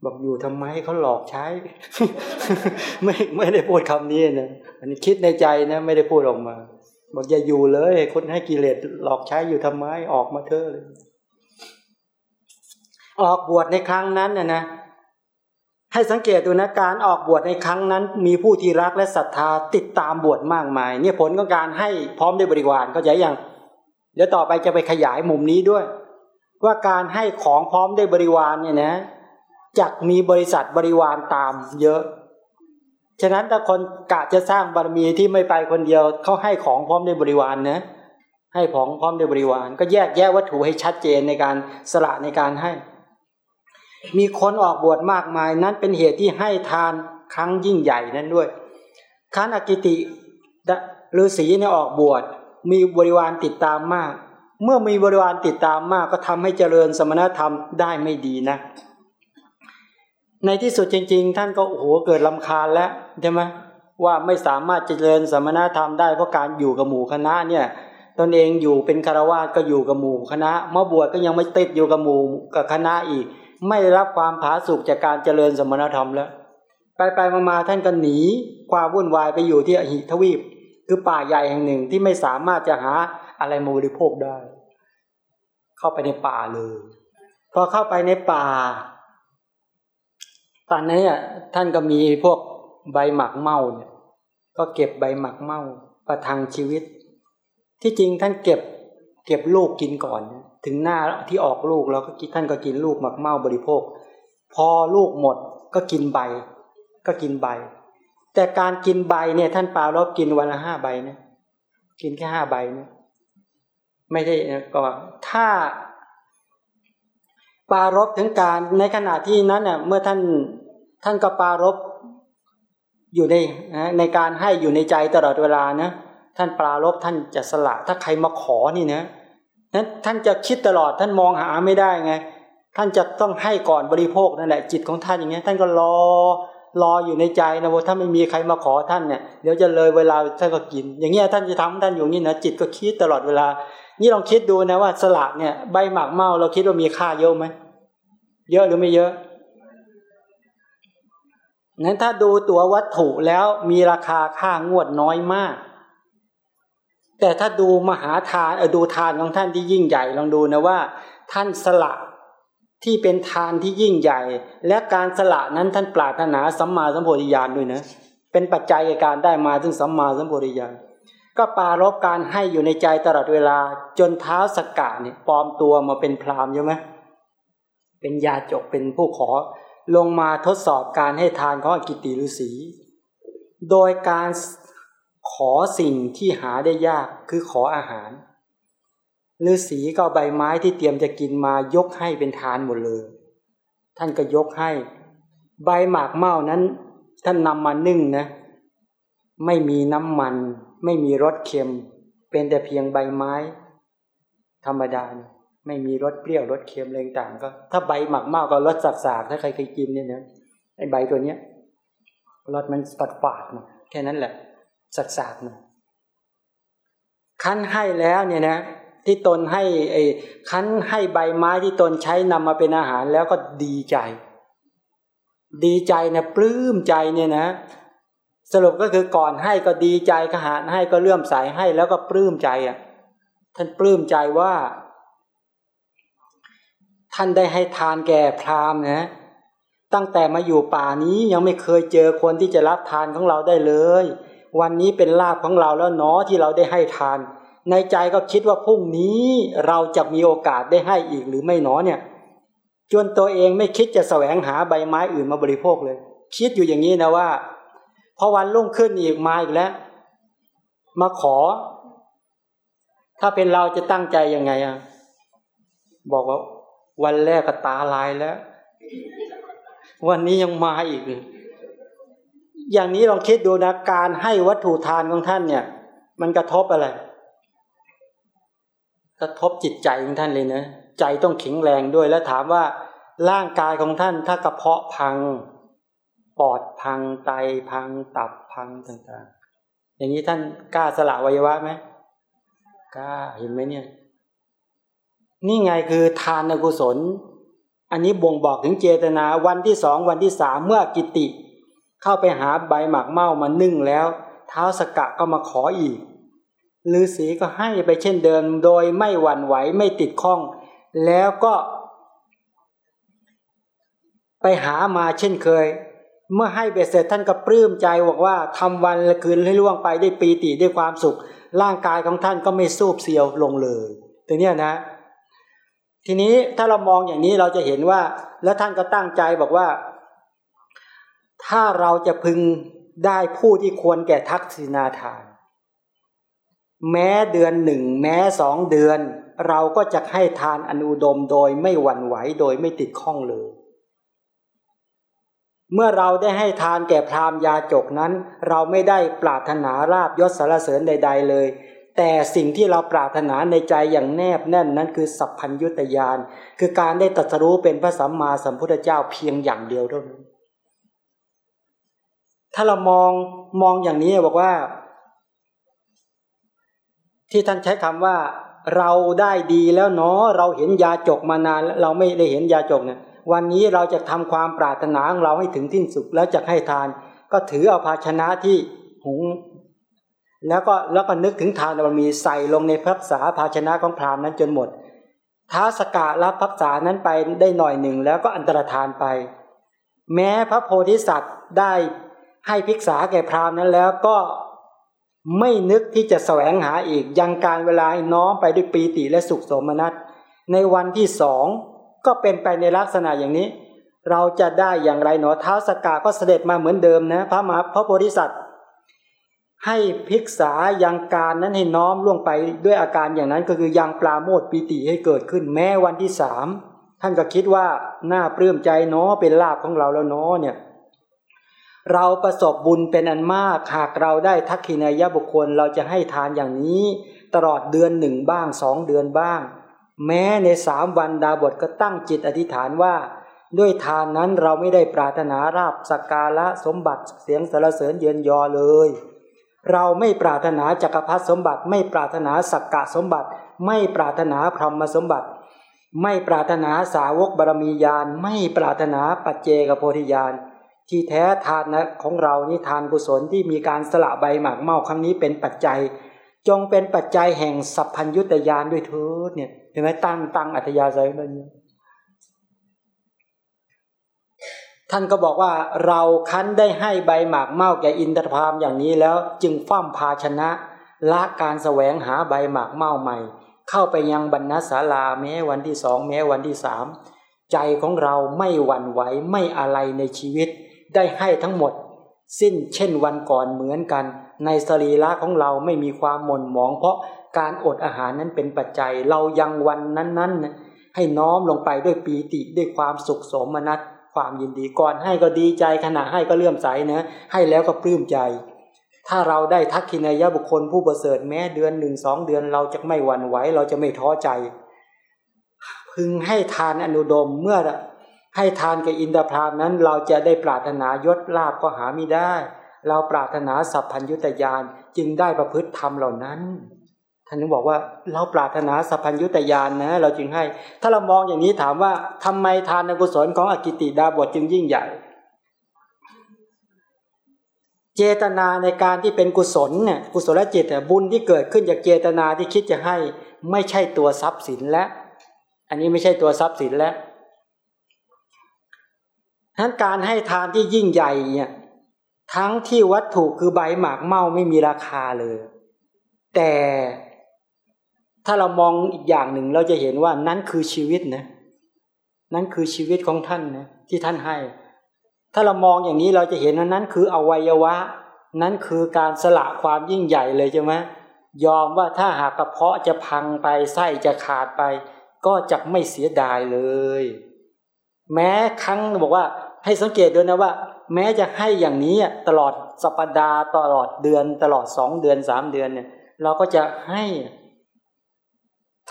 บอกอยู่ทำไมเขาหลอกใช้ ไม่ไม่ได้พูดคำนี้นะอันนี้คิดในใจนะ ไม่ได้พูดออกมา บอกอย่าอยู่เลย คนให้กิเลสหลอกใช้อยู่ทำไมออกมาเถอะเลยออกบวชในครั้งนั้นนะนะ ให้สังเกตดูนะการออกบวชในครั้งนั้น มีผู้ที่รักและศรัทธาติดตามบวชมากมาย เนี่ยผลของการให้พร้อมด้วยบริวารก็จะอย่างเดี๋ยวต่อไปจะไปขยายมุมนี้ด้วย ว่าการให้ของพร้อมด้วยบริวารเนี่ยนะจักมีบริษัทบริวารตามเยอะ ฉะนั้นถ้าคนกะจะสร้างบารมีที่ไม่ไปคนเดียวเขาให้ของพร้อมด้วยบริวารนะให้ของพร้อมด้วยบริวาร ก็แยกแยะวัตถุให้ชัดเจนในการสละในการให้ มีคนออกบวชมากมายนั้นเป็นเหตุที่ให้ทานครั้งยิ่งใหญ่นั้นด้วยขันอกิติฤาษีเนี่ยออกบวชมีบริวารติดตามมาก เมื่อมีบริวารติดตามมากก็ทำให้เจริญสมณธรรมได้ไม่ดีนะ ในที่สุดจริง ๆ ท่านก็โอ้โหเกิดลำคาญแล้วใช่ไหมว่าไม่สามารถเจริญสมณธรรมได้เพราะการอยู่กับหมู่คณะเนี่ยตนเองอยู่เป็นคารวะก็อยู่กับหมู่คณะเมื่อบวชก็ยังไม่ติดอยู่กับหมู่กับคณะอีก ไม่รับความผาสุกจากการเจริญสมณธรรมแล้ว ไปไปมาๆท่านก็หนีความวุ่นวายไปอยู่ที่อหิทวีป คือป่าใหญ่แห่งหนึ่งที่ไม่สามารถจะหาอะไรมาบริโภคได้ เข้าไปในป่าเลย พอเข้าไปในป่า ตอนนี้ท่านก็มีพวกใบหมักเมาเนี่ย ก็เก็บใบหมักเมาประทังชีวิต ที่จริงท่านเก็บเก็บลูกกินก่อน ถึงหน้าที่ออกลูกแล้วก็ท่านก็กินลูกหมักเมาบริโภค พอลูกหมดก็กินใบ ก็กินใบ แต่การกินใบเนี่ย ท่านปาลบกินวันละห้าใบนะกินแค่ห้าใบนะไม่ใช่ก็ถ้าปารบถึงการในขณะที่นั้นเนี่ยเมื่อท่าน ท่านก็ปารบอยู่ในในการให้อยู่ในใจตลอดเวลานะท่านปรารบท่านจะสละถ้าใครมาขอนี่นะนั้นท่านจะคิดตลอดท่านมองหาไม่ได้ไง ท่านจะต้องให้ก่อนบริโภคนั่นแหละจิตของท่านอย่างเงี้ยท่านก็รอรออยู่ในใจนะว่าถ้าไม่มีใครมาขอท่านเนี่ยเดี๋ยวจะเลยเวลาท่านก็กิน อย่างเงี้ยท่านจะทำท่านอยู่นี่นะจิตก็คิดตลอดเวลา นี่ลองคิดดูนะว่าสละเนี่ยใบหมากเมาเราคิดว่ามีค่าเยอะไหมเยอะหรือไม่เยอะ งั้นถ้าดูตัววัตถุแล้วมีราคาค่างวดน้อยมาก แต่ถ้าดูมหาทานดูทานของท่านที่ยิ่งใหญ่ลองดูนะว่า ท่านสละที่เป็นทานที่ยิ่งใหญ่ และการสละนั้นท่านปรารถนาสัมมาสัมโพธิญาณด้วยนะ เป็นปัจจัยในการได้มาถึงสัมมาสัมโพธิญาณก็ปารบการให้อยู่ในใจตลอดเวลาจนเท้าสกกะเนี่ยปลอมตัวมาเป็นพรามใช่ไหมเป็นยาจกเป็นผู้ขอ ลงมาทดสอบการให้ทานของอกิติฤาษีโดยการขอสิ่งที่หาได้ยากคือขออาหารฤาษีก็ใบไม้ที่เตรียมจะกินมายกให้เป็นทานหมดเลย ท่านก็ยกให้ ใบหมากเมานั้น ท่านนำมานึ่งนะ ไม่มีน้ำมัน ไม่มีรสเค็ม เป็นแต่เพียงใบไม้ ธรรมดา ไม่มีรสเปรี้ยวรสเค็มอะไรต่างก็ ถ้าใบหมักเมาก็รสสักๆถ้าใครเคยกินเนี่ยนะไอ้ใบตัวเนี้ยรสมันฝาดฝาดนะแค่นั้นแหละสักๆนะคั้นให้แล้วเนี่ยนะที่ตนให้ไอ้คั้นให้ใบไม้ที่ตนใช้นำมาเป็นอาหารแล้วก็ดีใจ ดีใจนะปลื้มใจเนี่ยนะ สรุปก็คือก่อนให้ก็ดีใจขหารให้ก็เลื่อมใสให้แล้วก็ปลื้มใจอะท่านปลื้มใจว่า ท่านได้ให้ทานแก่พราหมณ์นะ ตั้งแต่มาอยู่ป่านี้ยังไม่เคยเจอคนที่จะรับทานของเราได้เลย วันนี้เป็นลาภของเราแล้วเนาะที่เราได้ให้ทาน ในใจก็คิดว่าพรุ่งนี้เราจะมีโอกาสได้ให้อีกหรือไม่หนอเนี่ย จนตัวเองไม่คิดจะแสวงหาใบไม้อื่นมาบริโภคเลย คิดอยู่อย่างนี้นะว่าพอวันรุ่งขึ้นอีกมาอีกแล้ว มาขอ ถ้าเป็นเราจะตั้งใจยังไงอะบอกว่า วันแรกก็ตาลายแล้ว วันนี้ยังมาอีก อย่างนี้ลองคิดดูนะการให้วัตถุทานของท่านเนี่ย มันกระทบอะไร กระทบจิตใจของท่านเลยนะใจต้องแข็งแรงด้วยแล้วถามว่าร่างกายของท่านถ้ากระเพาะพัง ปอดพังไตพังตับพังต่างๆ อย่างนี้ท่านกล้าสละวัยวะไหมกล้าเห็นไหมเนี่ย นี่ไงคือทานกุศล อันนี้บ่งบอกถึงเจตนาวันที่สองวันที่สามเมื่อกิติ เข้าไปหาใบหมากเม่ามานึ่งแล้ว เท้าสกะก็มาขออีกฤาษีก็ให้ไปเช่นเดิมโดยไม่หวั่นไหวไม่ติดข้อง แล้วก็ไปหามาเช่นเคย เมื่อให้เบสเสร็จท่านก็ปลื้มใจบอกว่าทำวันละคืนให้ล่วงไปได้ปีติได้ความสุข ร่างกายของท่านก็ไม่สูบเสียวลงเลยตัวเนี้ยนะ ทีนี้ถ้าเรามองอย่างนี้เราจะเห็นว่า แล้วท่านก็ตั้งใจบอกว่า ถ้าเราจะพึงได้ผู้ที่ควรแก่ทักษิณาทาน แม้เดือนหนึ่ง แม้สองเดือน เราก็จะให้ทานอนุดมโดยไม่หวั่นไหวโดยไม่ติดข้องเลย เมื่อเราได้ให้ทานแก่พราหมณ์ยาจกนั้น เราไม่ได้ปรารถนาราบยศสารเสริญใด ๆ เลย แต่สิ่งที่เราปรารถนาในใจอย่างแนบแน่นนั้นคือสัพพัญยุตยาน คือการได้ตรัสรู้เป็นพระสัมมาสัมพุทธเจ้าเพียงอย่างเดียวเท่านั้น ถ้าเรามองมองอย่างนี้บอกว่า ที่ท่านใช้คำว่า เราได้ดีแล้วเนาะเราเห็นยาจกมานาน เราไม่ได้เห็นยาจกเนี่ยวันนี้เราจะทำความปรารถนาของเราให้ถึงที่สุดแล้วจะให้ทาน ก็ถือเอาภาชนะที่หุง แล้วก็แล้วก็นึกถึงทานมันมีใส่ลงในพักษาภาชนะของพรามนั้นจนหมด ท้าสกะรับพักษานั้นไปได้หน่อยหนึ่งแล้วก็อันตรธานไป แม้พระโพธิสัตว์ได้ให้ภิกษาแก่พราหมณ์นั้นแล้วก็ไม่นึกที่จะแสวงหาอีก ยังการเวลาน้อมไปด้วยปีติและสุขสมนัตในวันที่สองก็เป็นไปในลักษณะอย่างนี้ เราจะได้อย่างไรหนอท้าสกาก็เสด็จมาเหมือนเดิมนะ พระมหาพระโพธิสัตว์ ให้ภิกษายังการนั้นให้น้อมล่วงไปด้วยอาการอย่างนั้นก็คือยังปลาโมดปีติให้เกิดขึ้นแม้วันที่สามท่านก็คิดว่าน่าปลื้มใจเนาะเป็นลาภของเราแล้วเนาะเนี่ยเราประสบบุญเป็นอันมากหากเราได้ทักขินายบุคคลเราจะให้ทานอย่างนี้ ตลอดเดือนหนึ่งบ้างสองเดือนบ้าง แม้ในสามวันดาบทก็ตั้งจิตอธิษฐานว่า ด้วยทานนั้นเราไม่ได้ปรารถนาราบสักการะสมบัติเสียงสรรเสริญเยินยอเลย เราไม่ปรารถนาจักรพรรดิสมบัติ ไม่ปรารถนาสักกะสมบัติ ไม่ปรารถนาพรหมสมบัติ ไม่ปรารถนาสาวกบารมียานไม่ปรารถนาปัจเจกโพธิญาณที่แท้ทานนะของเรานี่ทานกุศลที่มีการสละใบหมากเมาครั้งนี้เป็นปัจจัย จงเป็นปัจจัยแห่งสัพพัญยุตยานด้วยเถิดเนี่ยเห็นไหมตั้งตั้งอัธยาศัยมัน ท่านก็บอกว่าเราคั้นได้ให้ใบหมากเมาแก่อินทรพามอย่างนี้แล้ว จึงฟ้ามภาชนะละการแสวงหาใบหมากเมาใหม่ เข้าไปยังบรรณศาลาแม้วันที่สองแม้วันที่สามใจของเราไม่หวั่นไหวไม่อะไรในชีวิต ได้ให้ทั้งหมด สิ้นเช่นวันก่อนเหมือนกัน ในสรีระของเราไม่มีความหม่นหมอง เพราะการอดอาหารนั้นเป็นปัจจัย เรายังวันนั้นๆ ให้น้อมลงไปด้วยปีติด้วยความสุขสมนัต ความยินดีก่อนให้ก็ดีใจขณะให้ก็เลื่อมใสนะ ให้แล้วก็ปลื้มใจ ถ้าเราได้ทักขินายบุคคลผู้ประเสริฐแม้เดือนหนึ่งสองเดือนเราจะไม่หวั่นไหวเราจะไม่ท้อใจ พึงให้ทานอนุดมเมื่อให้ทานกับอินทพรามนั้นเราจะได้ปรารถนายศลาบก็หาไม่ได้ เราปรารถนาสัพพัญยุตยานจึงได้ประพฤติธรรมเหล่านั้นานนึกบอกว่าเราปรารถนาสัพพัญยุตยานนะ เราจึงให้ ถ้าเรามองอย่างนี้ถามว่าทำไมทานกุศลของอกิติดาบทจึงยิ่งใหญ่ เจตนาในการที่เป็นกุศลเนี่ยกุศลจิตบุญที่เกิดขึ้นจากเจตนาที่คิดจะให้ไม่ใช่ตัวทรัพย์สินและ อันนี้ไม่ใช่ตัวทรัพย์สินแล้วทั้นการให้ทานที่ยิ่งใหญ่เนี่ยทั้งที่วัตถุคือใบหมากเมาไม่มีราคาเลย แต่ ถ้าเรามองอีกอย่างหนึ่งเราจะเห็นว่านั้นคือชีวิตนะ นั่นคือชีวิตของท่านนะที่ท่านให้ ถ้าเรามองอย่างนี้เราจะเห็นว่านั้นคืออวัยวะ นั้นคือการสละความยิ่งใหญ่เลยใช่ไหมยอมว่าถ้าหากกระเพาะจะพังไปไส้จะขาดไป ก็จะไม่เสียดายเลย แม้ครั้งบอกว่า ให้สังเกตด้วยนะว่า แม้จะให้อย่างนี้ตลอดสัปดาห์ตลอดเดือน ตลอดสองเดือนสามเดือนเนี่ย เราก็จะให้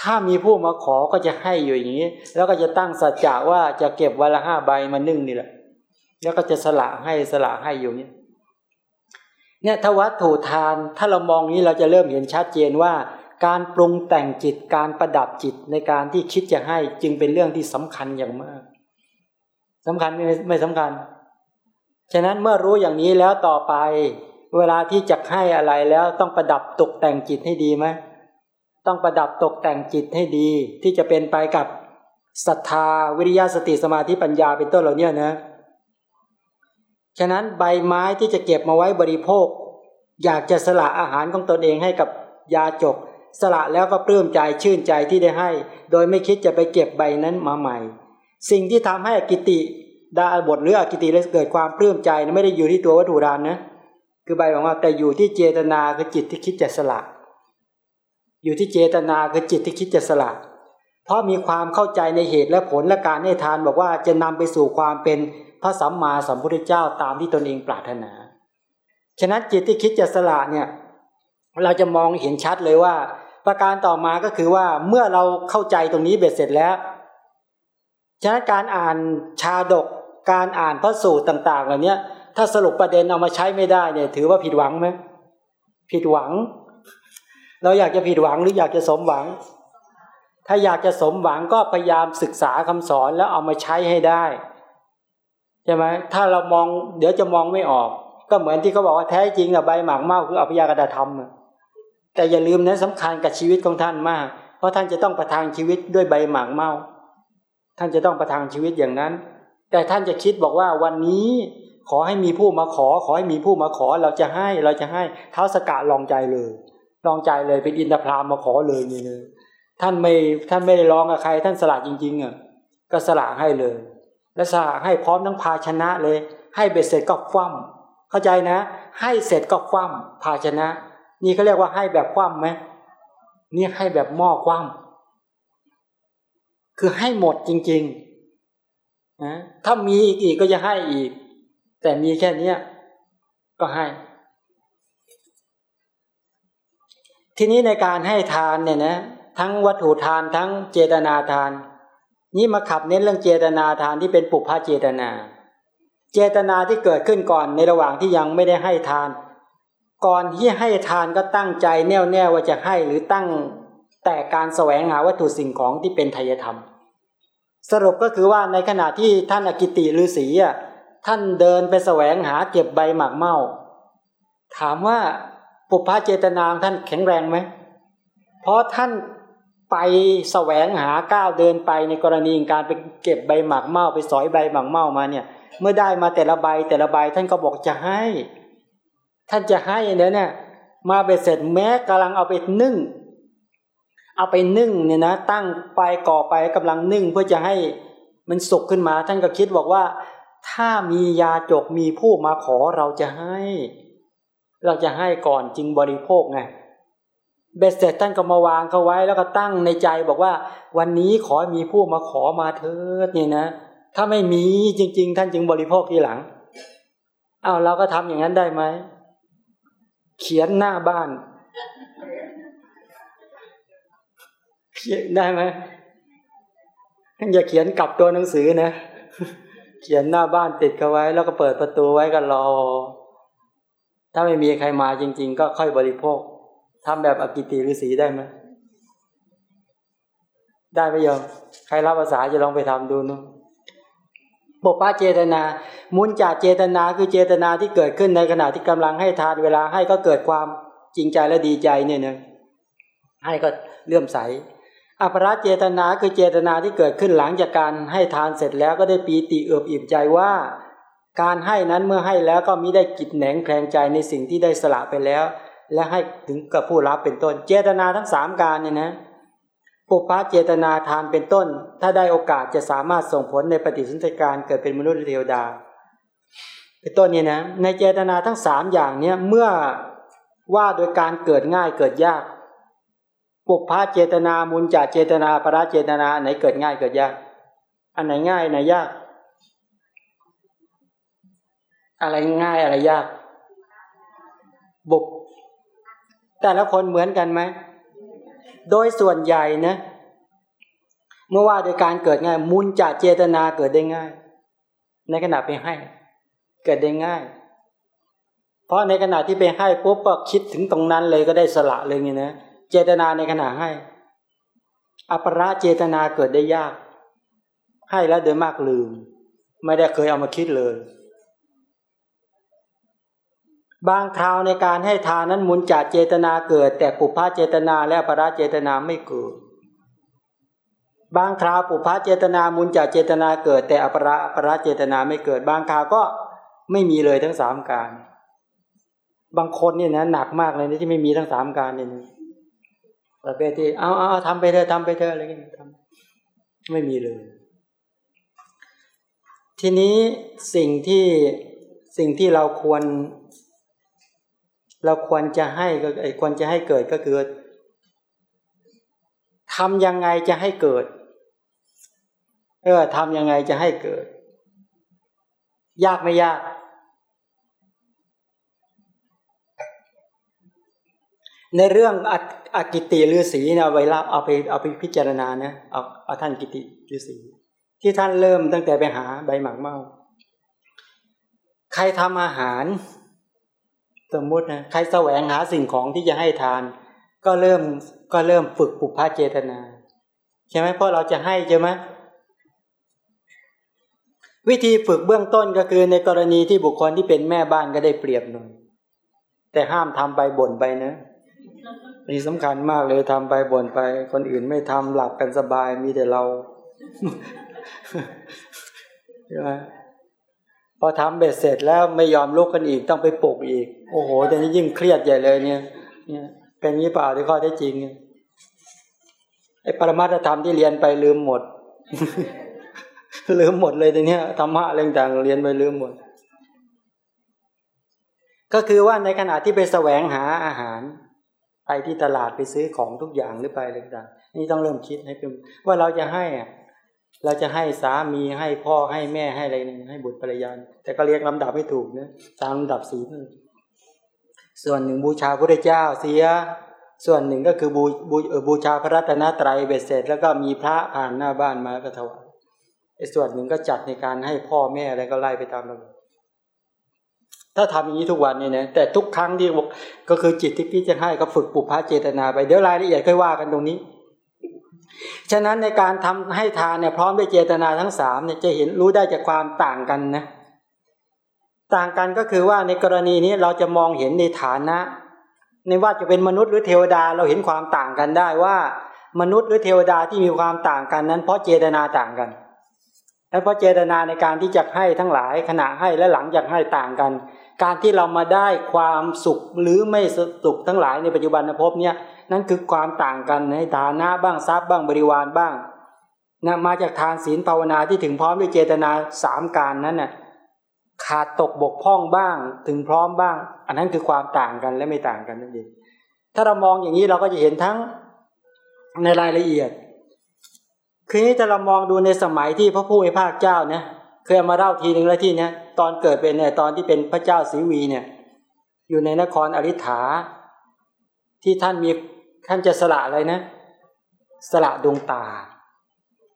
ถ้ามีผู้มาขอก็จะให้อยู่อย่างนี้ แล้วก็จะตั้งสัจจะว่าจะเก็บวันละห้าใบมานึ่งนี่แหละ แล้วก็จะสละให้สละให้อยู่นี้เนี่ยทวัตถุทานถ้าเรามองนี้เราจะเริ่มเห็นชัดเจนว่า การปรุงแต่งจิตการประดับจิตในการที่คิดจะให้จึงเป็นเรื่องที่สำคัญอย่างมากสำคัญไม่ไม่สำคัญ ฉะนั้นเมื่อรู้อย่างนี้แล้วต่อไป เวลาที่จะให้อะไรแล้วต้องประดับตกแต่งจิตให้ดีไหม ต้องประดับตกแต่งจิตให้ดีที่จะเป็นไปกับศรัทธาวิริยะสติสมาธิปัญญาเป็นต้นเหล่านี้นะฉะนั้นใบไม้ที่จะเก็บมาไว้บริโภค อยากจะสละอาหารของตนเองให้กับยาจก สละแล้วก็ปลื้มใจชื่นใจที่ได้ให้ โดยไม่คิดจะไปเก็บใบนั้นมาใหม่ สิ่งที่ทำให้กิติดาบทหรืออกิติเลยเกิดความปลื้มใจไม่ได้อยู่ที่ตัววัตถุดานนะคือใบบอกว่าแต่อยู่ที่เจตนาคือจิตที่คิดจะสละ อยู่ที่เจตนาคือจิตที่คิดจะสละเพราะมีความเข้าใจในเหตุและผลและการให้ทานบอกว่าจะนำไปสู่ความเป็นพระสัมมาสัมพุทธเจ้าตามที่ตนเองปรารถนา ฉะนั้นจิตที่คิดจะสละเนี่ยเราจะมองเห็นชัดเลยว่า ประการต่อมาก็คือว่าเมื่อเราเข้าใจตรงนี้เบ็ดเสร็จแล้ว ฉะนั้นการอ่านชาดกการอ่านพระสูตรต่าง ๆ เหล่านี้ถ้าสรุปประเด็นเอามาใช้ไม่ได้เนี่ยถือว่าผิดหวังไหมผิดหวัง เราอยากจะผิดหวังหรืออยากจะสมหวัง ถ้าอยากจะสมหวังก็พยายามศึกษาคำสอนแล้วเอามาใช้ให้ได้ใช่ไหมถ้าเรามองเดี๋ยวจะมองไม่ออก ก็เหมือนที่เขาบอกว่าแท้จริงอะใบหมากเมาคืออภิยากตธรรมแต่อย่าลืมนะสำคัญกับชีวิตของท่านมาก เพราะท่านจะต้องประทานชีวิตด้วยใบหมากเมา ท่านจะต้องประทังชีวิตอย่างนั้น แต่ท่านจะคิดบอกว่าวันนี้ขอให้มีผู้มาขอ ขอให้มีผู้มาขอเราจะให้เราจะให้เท้าสกะลองใจเลย ลองใจเลยเป็นอินทพรามมาขอเลยนี่เลยท่านไม่ท่านไม่ได้ร้องกับใคร ท่านสละจริงๆอะก็สละให้เลย และสละให้พร้อมทั้งภาชนะเลย ให้เบ็ดเสร็จก็คว่ำเข้าใจนะ ให้เสร็จก็คว่ำภาชนะ นี่เขาเรียกว่าให้แบบคว่ำไหมนี่ให้แบบหม้อคว่ำคือให้หมดจริงๆนะถ้ามีอีกอีกก็จะให้อีก แต่มีแค่เนี้ยก็ให้ ทีนี้ในการให้ทานเนี่ยนะทั้งวัตถุทานทั้งเจตนาทาน นี่มาขับเน้นเรื่องเจตนาทานที่เป็นปุพพะเจตนา เจตนาที่เกิดขึ้นก่อนในระหว่างที่ยังไม่ได้ให้ทาน ก่อนที่ให้ทานก็ตั้งใจแน่วแน่ว่าจะให้หรือตั้งแต่การแสวงหาวัตถุสิ่งของที่เป็นไทยธรรม สรุปก็คือว่าในขณะที่ท่านอกิติฤาษีอะท่านเดินไปแสวงหาเก็บใบหมากเมาถามว่า ปุพพะเจตนาท่านแข็งแรงไหม เพราะท่านไปแสวงหาก้าวเดินไปในกรณีการไปเก็บใบหมากเมาไปสอยใบหมากเมามาเนี่ย เมื่อได้มาแต่ละใบแต่ละใบท่านก็บอกจะให้ ท่านจะให้เนี่ยเนี่ยมาเบ็ดเสร็จแม้กำลังเอาไปนึ่ง เอาไปนึ่งเนี่ยนะ ตั้งไปก่อไปกำลังนึ่งเพื่อจะให้มันสุกขึ้นมา ท่านก็คิดบอกว่า ถ้ามียาจกมีผู้มาขอเราจะให้ เราจะให้ก่อนจึงบริโภคไงเบ็ดเสร็จท่านก็มาวางเขาไว้ แล้วก็ตั้งในใจบอกว่า วันนี้ขอมีผู้มาขอมาเถิดเนี่ยนะ ถ้าไม่มีจริง ๆ ท่านจึงบริโภคทีหลังอ้าวเราก็ทำอย่างนั้นได้ไหมเขียนหน้าบ้านเขียนได้ไหมอย่าเขียนกลับตัวหนังสือนะ เขียนหน้าบ้านติดเขาไว้ แล้วก็เปิดประตูไว้ก็รอ ถ้าไม่มีใครมาจริง ๆ ก็ค่อยบริโภคทำแบบอกิติฤาษีได้ไหมได้ไหมโยมใครรับภาษาจะลองไปทำดูนู้บอกป้าเจตนา มุนจากเจตนาคือเจตนาที่เกิดขึ้นในขณะที่กำลังให้ทานเวลาให้ก็เกิดความจริงใจและดีใจเนี่ยนะให้ก็เลื่อมใสอภรเจตนาคือเจตนาที่เกิดขึ้นหลังจากการให้ทานเสร็จแล้วก็ได้ปีติเอือบอิ่มใจว่า การให้นั้นเมื่อให้แล้วก็มิได้กิจแหนงแคลงใจในสิ่งที่ได้สละไปแล้ว และให้ถึงกับผู้รับเป็นต้น เจตนาทั้งสามการเนี่ยนะปุพพะเจตนาทานเป็นต้น ถ้าได้โอกาสจะสามารถส่งผลในปฏิสันติการเกิดเป็นมนุษย์เทวดา เป็นต้นเนี่ยนะในเจตนาทั้งสามอย่างเนี้ยเมื่อว่าโดยการเกิดง่ายเกิดยากปุพพะเจตนามุนจ่าเจตนาปราเจตนาไหนเกิดง่ายเกิดยาก อันไหนง่ายไหนยาก อะไรง่ายอะไรยาก บุก แต่ละคนเหมือนกันไหม โดยส่วนใหญ่นะ เมื่อว่าโดยการเกิดง่าย มุนจากเจตนาเกิดได้ง่าย ในขณะไปให้ เกิดได้ง่าย เพราะในขณะที่ไปให้ปุ๊บก็คิดถึงตรงนั้นเลยก็ได้สละเลยไงนะเจตนาในขณะให้อปราเจตนาเกิดได้ยาก ให้แล้วโดยมากลืม ไม่ได้เคยเอามาคิดเลย บางคราวในการให้ทานนั้นมุนจากเจตนาเกิด แต่ปุพพะเจตนาและปราเจตนาไม่เกิด บางคราวปุพพะเจตนามุนจากเจตนาเกิด แต่อปราปราเจตนาไม่เกิด บางคราวก็ไม่มีเลยทั้งสามการ บางคนเนี่ยนะหนักมากเลยที่ไม่มีทั้งสามการเนี่ยประเภทที่เอาเอาทำไปเถอะทำไปเถอะอะไรเงี้ยทำไม่มีเลย ทีนี้สิ่งที่สิ่งที่เราควร เราควรจะให้ก็ไอควรจะให้เกิดก็คือทำยังไงจะให้เกิด เออทำยังไงจะให้เกิด ยากไม่ยาก ในเรื่องอกิติฤาษีเนี่ยไว้รับเอาไปเอาไปพิจารณานะเอาเอาท่านกิติฤาษีที่ท่านเริ่มตั้งแต่ไปหาใบหมากเมาใครทำอาหาร สมมุตินะใครแสวงหาสิ่งของที่จะให้ทาน ก็เริ่มก็เริ่มฝึกปุพพะเจตนาใช่ไหมเพราะเราจะให้ใช่ไหมวิธีฝึกเบื้องต้นก็คือในกรณีที่บุคคลที่เป็นแม่บ้านก็ได้เปรียบหน่อยแต่ห้ามทำไปบ่นไปนะนี่สำคัญมากเลยทำไปบ่นไป คนอื่นไม่ทำหลับกันสบายมีแต่เราใช่ไหม พอทำเบ็ดเสร็จแล้วไม่ยอมลุกกันอีกต้องไปปลุกอีก โอ้โหตอนนี้ยิ่งเครียดใหญ่เลยเนี่ยเนี่ยเป็นงี้เปล่าที่ข้อได้จริงไอ้ปรมาตธรรมที่เรียนไปลืมหมดลืมหมดเลยตอนนี้ธรรมะเรื่องต่างเรียนไปลืมหมด ก็คือว่าในขณะที่ไปแสวงหาอาหาร ไปที่ตลาดไปซื้อของทุกอย่างหรือไปอะไรต่างนี่ต้องเริ่มคิดให้เป็นว่าเราจะให้อะ เราจะให้สามีให้พ่อให้แม่ให้อะไรนึงให้บุตรภรรยาแต่ก็เรียกลำดับไม่ถูกนะตามลำดับสีนส่วนหนึ่งบูชาพระเจ้าเสีย ส่วนหนึ่งก็คือบูบูบูชาพระรัตนตรัยเบ็ดเสร็จ แล้วก็มีพระผ่านหน้าบ้านมาก็ถวายไอ้ส่วนหนึ่งก็จัดในการให้พ่อแม่อะไรก็ไล่ไปตามระบบถ้าทำอย่างนี้ทุกวันเนี่ยนะแต่ทุกครั้งที่ก็คือจิตที่พี่จะให้ก็ฝึกปุพพะเจตนาไปเดี๋ยวรายละเอียดค่อยว่ากันตรงนี้ ฉะนั้นในการทำให้ทานเนี่ยพร้อมด้วยเจตนาทั้งสามเนี่ยจะเห็นรู้ได้จากความต่างกันนะต่างกันก็คือว่าในกรณีนี้เราจะมองเห็นในฐานะ ในว่าจะเป็นมนุษย์หรือเทวดาเราเห็นความต่างกันได้ว่า มนุษย์หรือเทวดาที่มีความต่างกันนั้น เพราะเจตนาต่างกันและเพราะเจตนาในการที่จะให้ทั้งหลายขณะให้และหลังจากให้ต่างกัน การที่เรามาได้ความสุขหรือไม่สุขทั้งหลายในปัจจุบันภพเนี่ยนั่นคือความต่างกันในฐานะบ้างทรัพย์บ้างบริวารบ้างนะมาจากทานศีลภาวนาที่ถึงพร้อมด้วยเจตนาสามการนั้นน่ะขาดตกบกพร่องบ้างถึงพร้อมบ้าง อันนั้นคือความต่างกันและไม่ต่างกันนั่นเองถ้าเรามองอย่างนี้เราก็จะเห็นทั้งในรายละเอียด คือถ้าเรามองดูในสมัยที่พระผู้เป็นพระเจ้าเนี่ย เคยมาเล่าทีหนึ่งแล้วที่เนี้ยตอนเกิดเป็นเนี่ยตอนที่เป็นพระเจ้าศรีวีเนี่ย อยู่ในนครอริ t าที่ท่านมีท่านจะสละอะไรนะ สละดวงตา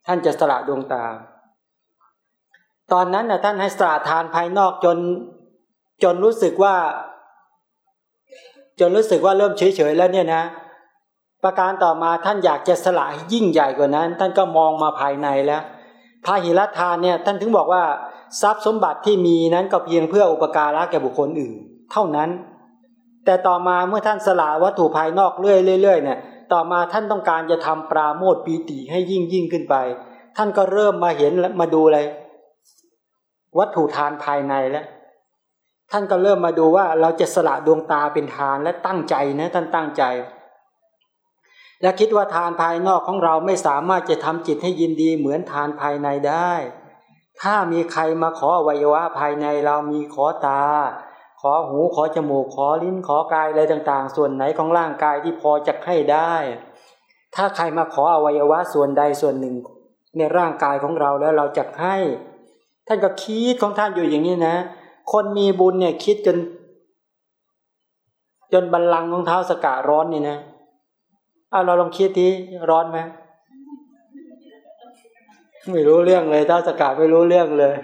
ท่านจะสละดวงตา ตอนนั้นนะท่านให้สละทานภายนอกจนจนรู้สึกว่า จนรู้สึกว่าเริ่มเฉยๆแล้วเนี่ยนะประการต่อมาท่านอยากจะสละยิ่งใหญ่กว่านั้น ท่านก็มองมาภายในแล้ว พาหิรทานเนี่ยท่านถึงบอกว่า ทรัพย์สมบัติที่มีนั้นก็เพียงเพื่ออุปการะแก่บุคคลอื่น เท่านั้น แต่ต่อมาเมื่อท่านสละวัตถุภายนอกเรื่อยๆเนี่ยต่อมาท่านต้องการจะทำปราโมทปีติให้ยิ่งยิ่งขึ้นไป ท่านก็เริ่มมาเห็นและมาดูอะไร วัตถุทานภายในแล้วท่านก็เริ่มมาดูว่าเราจะสละดวงตาเป็นทานและตั้งใจนะท่านตั้งใจ และคิดว่าทานภายนอกของเราไม่สามารถจะทำจิตให้ยินดีเหมือนทานภายในได้ ถ้ามีใครมาขออวัยวะภายในเรามีขอตา ขอหูขอจมูกขอลิ้นขอกายอะไรต่างๆ ส่วนไหนของร่างกายที่พอจะให้ได้ ถ้าใครมาขออวัยวะส่วนใดส่วนหนึ่ง ในร่างกายของเราแล้วเราจะให้ ท่านก็คิดของท่านอยู่อย่างนี้นะ คนมีบุญเนี่ยคิดจน จนบัลลังก์ของเท้าสการ้อนนี่นะเอาเราลองคิดทีร้อนไหมไม่รู้เรื่องเลยเท้าสกาไม่รู้เรื่องเลย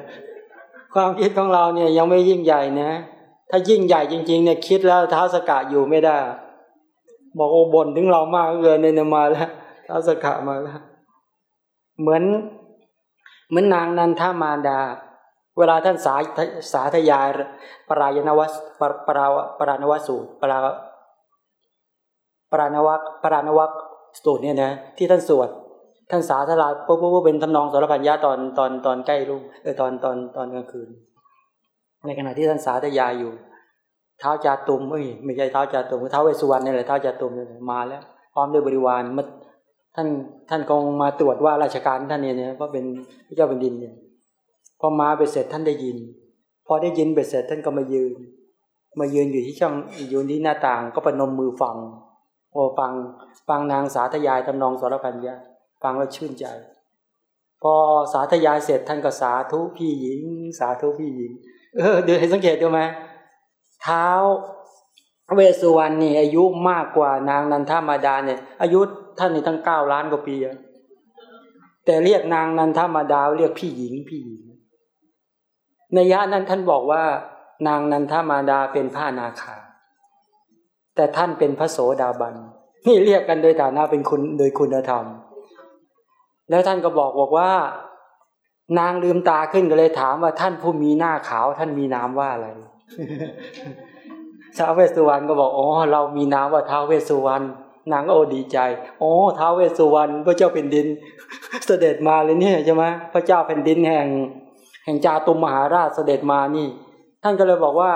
ความคิดของเราเนี่ยยังไม่ยิ่งใหญ่นะ ถ้ายิ่งใหญ่จริง ๆ เนี่ยคิดแล้วเท้าสกัดอยู่ไม่ได้ บอกโอ้บ่นถึงเรามากเลยเนี่ยมาแล้วเท้าสกัดมาแล้วเหมือน เหมือนนางนันทามารดา เวลาท่านสาสาธยายปรายนวัสปราปรานวสูตรปรา ปรานวัคปรานวัคสูตรเนี่ยนะที่ท่านสวดท่านสาธยายปุ๊บปุ๊บเป็นทำนองสารพันยาตอนตอนตอนใกล้รุ่งเออตอนตอนตอนกลางคืน ในขณะที่ท่านสาธยายอยู่ เท้าจาตุมเอ้ยไม่ใช่เท้าจาตุมเท้าเวสุวรรณนี่แหละเท้าจาตุมนี่มาแล้วพร้อมด้วยบริวารมาท่านท่านคงมาตรวจว่าราชการท่านเนี่ยเพราะเป็นพระเจ้าแผ่นดินเนี่ยพอมาไปเสร็จท่านได้ยิน พอได้ยินไปเสร็จท่านก็มายืน มายืนอยู่ที่ช่องอยู่ที่หน้าต่างก็ประนมมือฟัง โอ้ฟังฟังนางสาธยายตำนองสรพันยาฟังแล้วชื่นใจ พอสาธยายเสร็จท่านก็สาธุพี่หญิง สาธุพี่หญิง เออเดี๋ยวให้สังเกตดูไหมเท้าเวสุวรรณนี่อายุมากกว่านางนันทามาดาเนี่ย อายุท่านนี่ตั้งเก้าล้านกว่าปีแต่เรียกนางนันทามาดาเรียกพี่หญิงพี่หญิงในยะนั้นท่านบอกว่านางนันทามาดาเป็นพระนาคา แต่ท่านเป็นพระโสดาบัน นี่เรียกกันโดยฐานะเป็นคุณโดยคุณธรรม แล้วท่านก็บอกบอกว่า นางลืมตาขึ้นก็เลยถามว่าท่านผู้มีหน้าขาว ท่านมีนามว่าอะไรท้าวเวสสุวรรณก็บอกอ๋อเรามีนามว่าท้าวเวสสุวรรณนางก็โอดีใจโอ้ท้าวเวสสุวรรณพระเจ้าเป็นดิน เสด็จมาเลยเนี่ยใช่ไหมพระเจ้าแผ่นดินแห่ง แห่ห่งจาตุมมหาราชเสด็จมานี่ ท่านก็เลยบอกว่า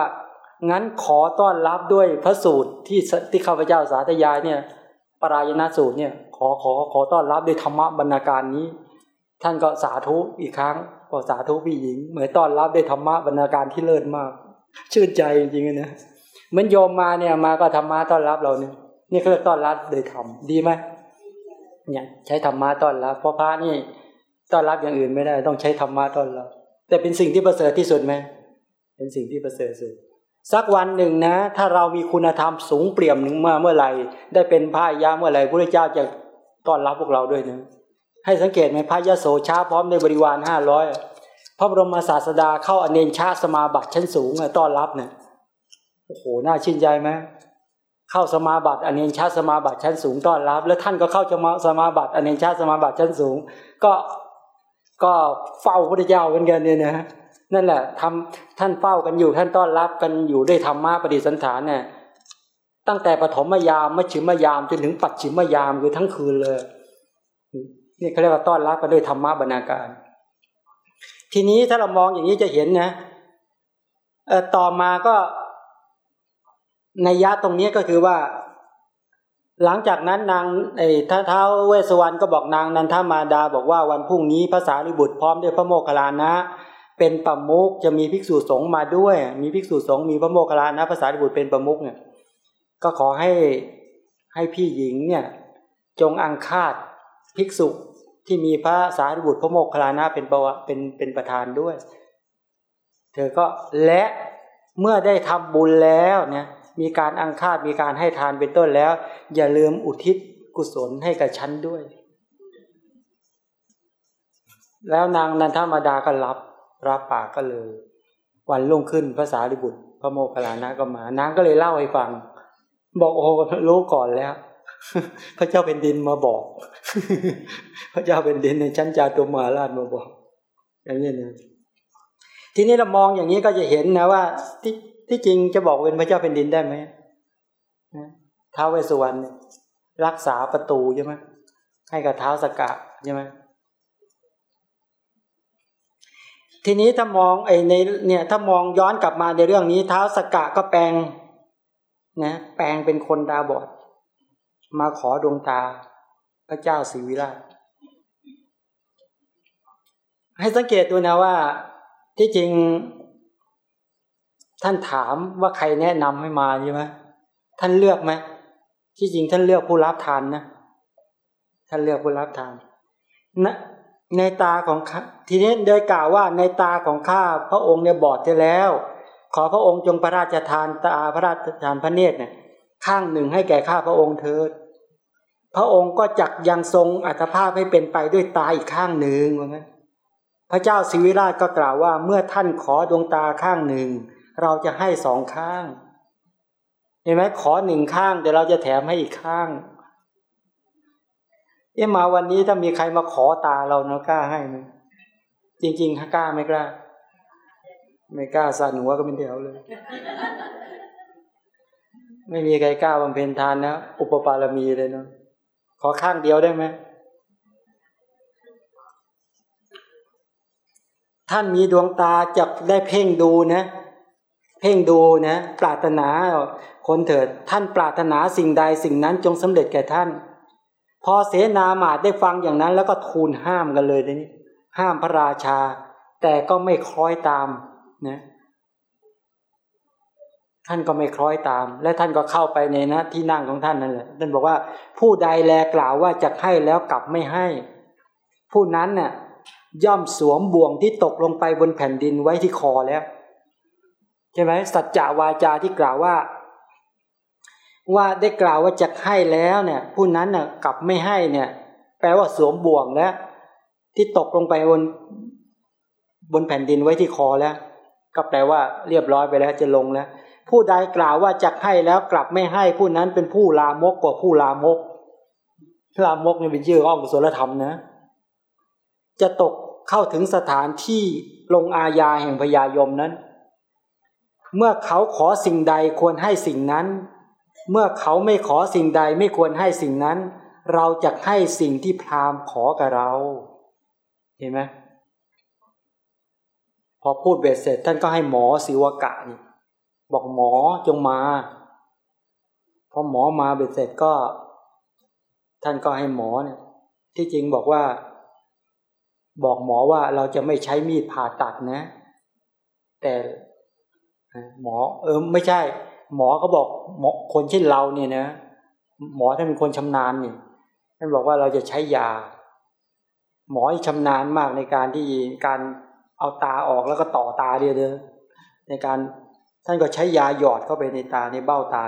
งั้นขอต้อนรับด้วยพระสูตรที่ที่ข้าพเจ้าสาธยายเนี่ยปรายณสูตรเนี่ยขอขอขอต้อนรับด้วยธรรมบรรณาการนี้ ท่านก็สาธุอีกครั้งก็สาธุพี่หญิง เหมือนต้อนรับด้วยธรรมบรรณาการที่เลิศมาก ชื่นใจจริงๆนะเหมือนโยมมาเนี่ยมาก็ธรรมะต้อนรับเราเนี่ยนี่คือต้อนรับโดยธรรมดีไหมเนี่ยใช้ธรรมะต้อนรับเพราะพระนี่ต้อนรับอย่างอื่นไม่ได้ ต้องใช้ธรรมะต้อนรับแต่เป็นสิ่งที่ประเสริฐที่สุดไหมเป็นสิ่งที่ประเสริฐสุด สักวันหนึ่งนะ ถ้าเรามีคุณธรรมสูงเปี่ยมหนึ่งมาเมื่อไหร่ ได้เป็นพระยาเมื่อไหร่พระเจ้าจะต้อนรับพวกเราด้วยนะให้สังเกตไหมพระยะโสชาพร้อมในบริวารห้าร้อยพระบรมศาสดาเข้าอเนนชาสมาบัติชั้นสูงต้อนรับเนี่ยโอ้โหน่าชื่นใจไหมเข้าสมาบัติอเนนชาสมาบัติชั้นสูงต้อนรับ แล้วท่านก็เข้าจะมาสมาบัติอเนนชาสมาบัติชั้นสูง ก็ก็เฝ้าพระเจ้าเหมือนกันเนี่ยนะ นั่นแหละทำท่านเฝ้ากันอยู่ ท่านต้อนรับกันอยู่ด้วยธรรมะปฏิสันฐานเนี่ยตั้งแต่ปฐมยามมชิมยามจนถึงปัจฉิมยามคือทั้งคืนเลย นี่เขาเรียกว่าต้อนรับกันด้วยธรรมะบรรณาการ ทีนี้ถ้าเรามองอย่างนี้จะเห็นนะต่อมาก็ในยะตรงนี้ก็คือว่า หลังจากนั้นนางไอ้ท้าเท้าเวสวรรณก็บอกนางนันทามาดา บอกว่าวันพรุ่งนี้ภาษาลิบุตรพร้อมด้วยพระโมคคัลลานะ เป็นประมุกจะมีภิกษุสงฆ์มาด้วย มีภิกษุสงฆ์มีพระโมคคัลลานะภาษาลิบุตรเป็นประมุกเนี่ยก็ขอให้ให้พี่หญิงเนี่ยจงอังคาดภิกษุที่มีพระสารีบุตรพระโมคคัลลานะเป็นประเป็นเป็นประธานด้วย เธอก็และเมื่อได้ทำบุญแล้วเนี่ยมีการอังคาดมีการให้ทานเป็นต้นแล้ว อย่าลืมอุทิศกุศลให้กับฉันด้วย แล้วนางนันทมาดาก็รับ รับปากก็เลย วันรุ่งขึ้นภาษาลิบุตร พระโมคคัลลานะก็มานางก็เลยเล่าให้ฟัง บอกโอ้รู้ก่อนแล้ว พระเจ้าเป็นดินมาบอก พระเจ้าเป็นดินในชั้นจาตุมาราชมาบอก อย่างนี้นะทีนี้เรามองอย่างนี้ก็จะเห็นนะว่า ที่ที่จริงจะบอกเป็นพระเจ้าเป็นดินได้ไหมท้าวเวสสุวรรณรักษาประตูใช่ไหมให้กับเท้าสกะใช่ไหม ทีนี้ถ้ามองไอ้ในเนี่ยถ้ามองย้อนกลับมาในเรื่องนี้เท้าสกะก็แปลงนะแปลงเป็นคนตาบอด มาขอดวงตาพระเจ้าศรีวิราชให้สังเกตดูนะว่า ที่จริง ท่านถามว่าใครแนะนำให้มาใช่ไหมท่านเลือกไหมที่จริงท่านเลือกผู้รับทานนะท่านเลือกผู้รับทานนะ ในตาของทีนี้โดยกล่าวว่าในตาของข้าพระองค์เนี่ยบอดทีแล้ว ขอพระองค์จงพระราชทานตาพระราชทานพระเนตรเนี่ยข้างหนึ่งให้แก่ข้าพระองค์เถิด พระองค์ก็จักยังทรงอัตภาพให้เป็นไปด้วยตาอีกข้างหนึ่งว่างั้นพระเจ้าสิวิราชก็กล่าวว่าเมื่อท่านขอดวงตาข้างหนึ่ง เราจะให้สองข้าง เห็นไหมขอหนึ่งข้างแต่เราจะแถมให้อีกข้าง เอ๊ะมาวันนี้ถ้ามีใครมาขอตาเราเนาะกล้าให้ไหมจริงๆกล้าไม่กล้า ไม่กล้าสั่นหัวก็เป็นแถวเลย ไม่มีใครกล้าบำเพ็ญทานนะอุปปารมีเลยเนาะขอข้างเดียวได้ไหมท่านมีดวงตาจะได้เพ่งดูนะ เพ่งดูนะ ปรารถนาคนเถิด ท่านปรารถนาสิ่งใดสิ่งนั้นจงสำเร็จแก่ท่าน พอเสนาหมาดได้ฟังอย่างนั้น แล้วก็ทูลห้ามกันเลยนี้ ห้ามพระราชา แต่ก็ไม่คล้อยตามนะท่านก็ไม่คล้อยตาม และท่านก็เข้าไปในนะที่นั่งของท่านนั่นแหละท่านบอกว่าผู้ใดแลกล่าวว่าจะให้แล้วกลับไม่ให้ ผู้นั้นเน่ยย่อมสวมบ่วงที่ตกลงไปบนแผ่นดินไว้ที่คอแล้ว ใช่ไหมสัจจาวาจาที่กล่าวว่า ว่าได้กล่าวว่าจะให้แล้วเนี่ย ผู้นั้นน่ะกลับไม่ให้เนี่ย แปลว่าสวมบ่วงแล้ว ที่ตกลงไปบนบนแผ่นดินไว้ที่คอแล้ว ก็แปลว่าเรียบร้อยไปแล้วจะลงแล้ว ผู้ใดกล่าวว่าจะให้แล้วกลับไม่ให้ผู้นั้นเป็นผู้ลามกกว่าผู้ลามกลามกเนี่ยเป็นชื่ออ้อมกุศลธรรมนะ จะตกเข้าถึงสถานที่ลงอาญาแห่งพยายมนั้น เมื่อเขาขอสิ่งใดควรให้สิ่งนั้น เมื่อเขาไม่ขอสิ่งใดไม่ควรให้สิ่งนั้น เราจะให้สิ่งที่พราหมณ์ขอกับเรา เห็นไหมพอพูดเบ็ดเสร็จท่านก็ให้หมอศิวกะนี่บอกหมอจงมาพอหมอมาเบ็ดเสร็จก็ ท่านก็ให้หมอเนี่ย ที่จริงบอกว่า บอกหมอว่าเราจะไม่ใช้มีดผ่าตัดนะ แต่หมอเออไม่ใช่ หมอเขาบอกหมอคนเช่นเราเนี่ยนะ หมอท่านเป็นคนชำนาญนี่ท่านบอกว่าเราจะใช้ยา หมอชำนาญมากในการที่การเอาตาออกแล้วก็ต่อตาเดียวเดในการท่านก็ใช้ยาหยอดเข้าไปในตาในเบ้าตา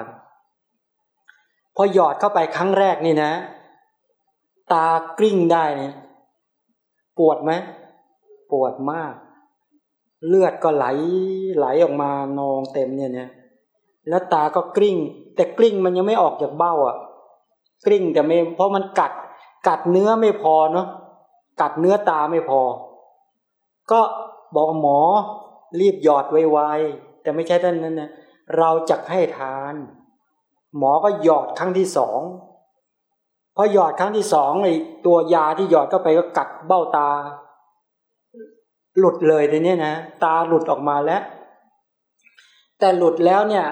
พอหยอดเข้าไปครั้งแรกนี่นะ ตากลิ้งได้เนี่ยปวดไหมปวดมาก เลือดก็ไหลไหลออกมานองเต็มเนี่ยเนี่ย แล้วตาก็กลิ้ง แต่กลิ้งมันยังไม่ออกจากเบ้าอะกลิ้งแต่ไม่เพราะมันกัด กัดเนื้อไม่พอเนาะกัดเนื้อตาไม่พอ ก็บอกหมอรีบหยอดไวๆแต่ไม่ใช่ท่านนั้นนะเราจะให้ทาน หมอก็หยอดครั้งที่สองพอหยอดครั้งที่สองไอ้ตัวยาที่หยอดเข้าไปก็กัดเบ้าตา หลุดเลยในนี้นะตาหลุดออกมาแล้ว แต่หลุดแล้วเนี่ย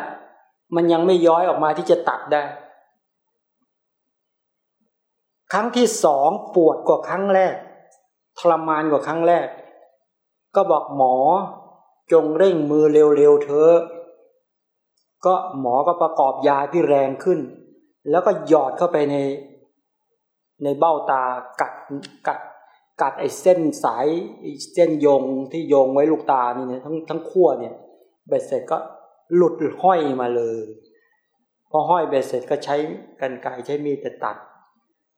มันยังไม่ย้อยออกมาที่จะตัดได้ ครั้งที่สองปวดกว่าครั้งแรกทรมานกว่าครั้งแรก ก็บอกหมอจงเร่งมือเร็วๆเถอก็หมอก็ประกอบยาที่แรงขึ้น แล้วก็หยอดเข้าไปใน ในเบ้าตากัดกัดกัดไอ้เส้นสายเส้นยงที่โยงไว้ลูกตานี่เนี่ยทั้งทั้งขั้วเนี่ยเบ็ดเสร็จก็ หลุดห้อยมาเลยพอห้อยเบ็ดเสร็จก็ใช้กันไกใช้มีดตัด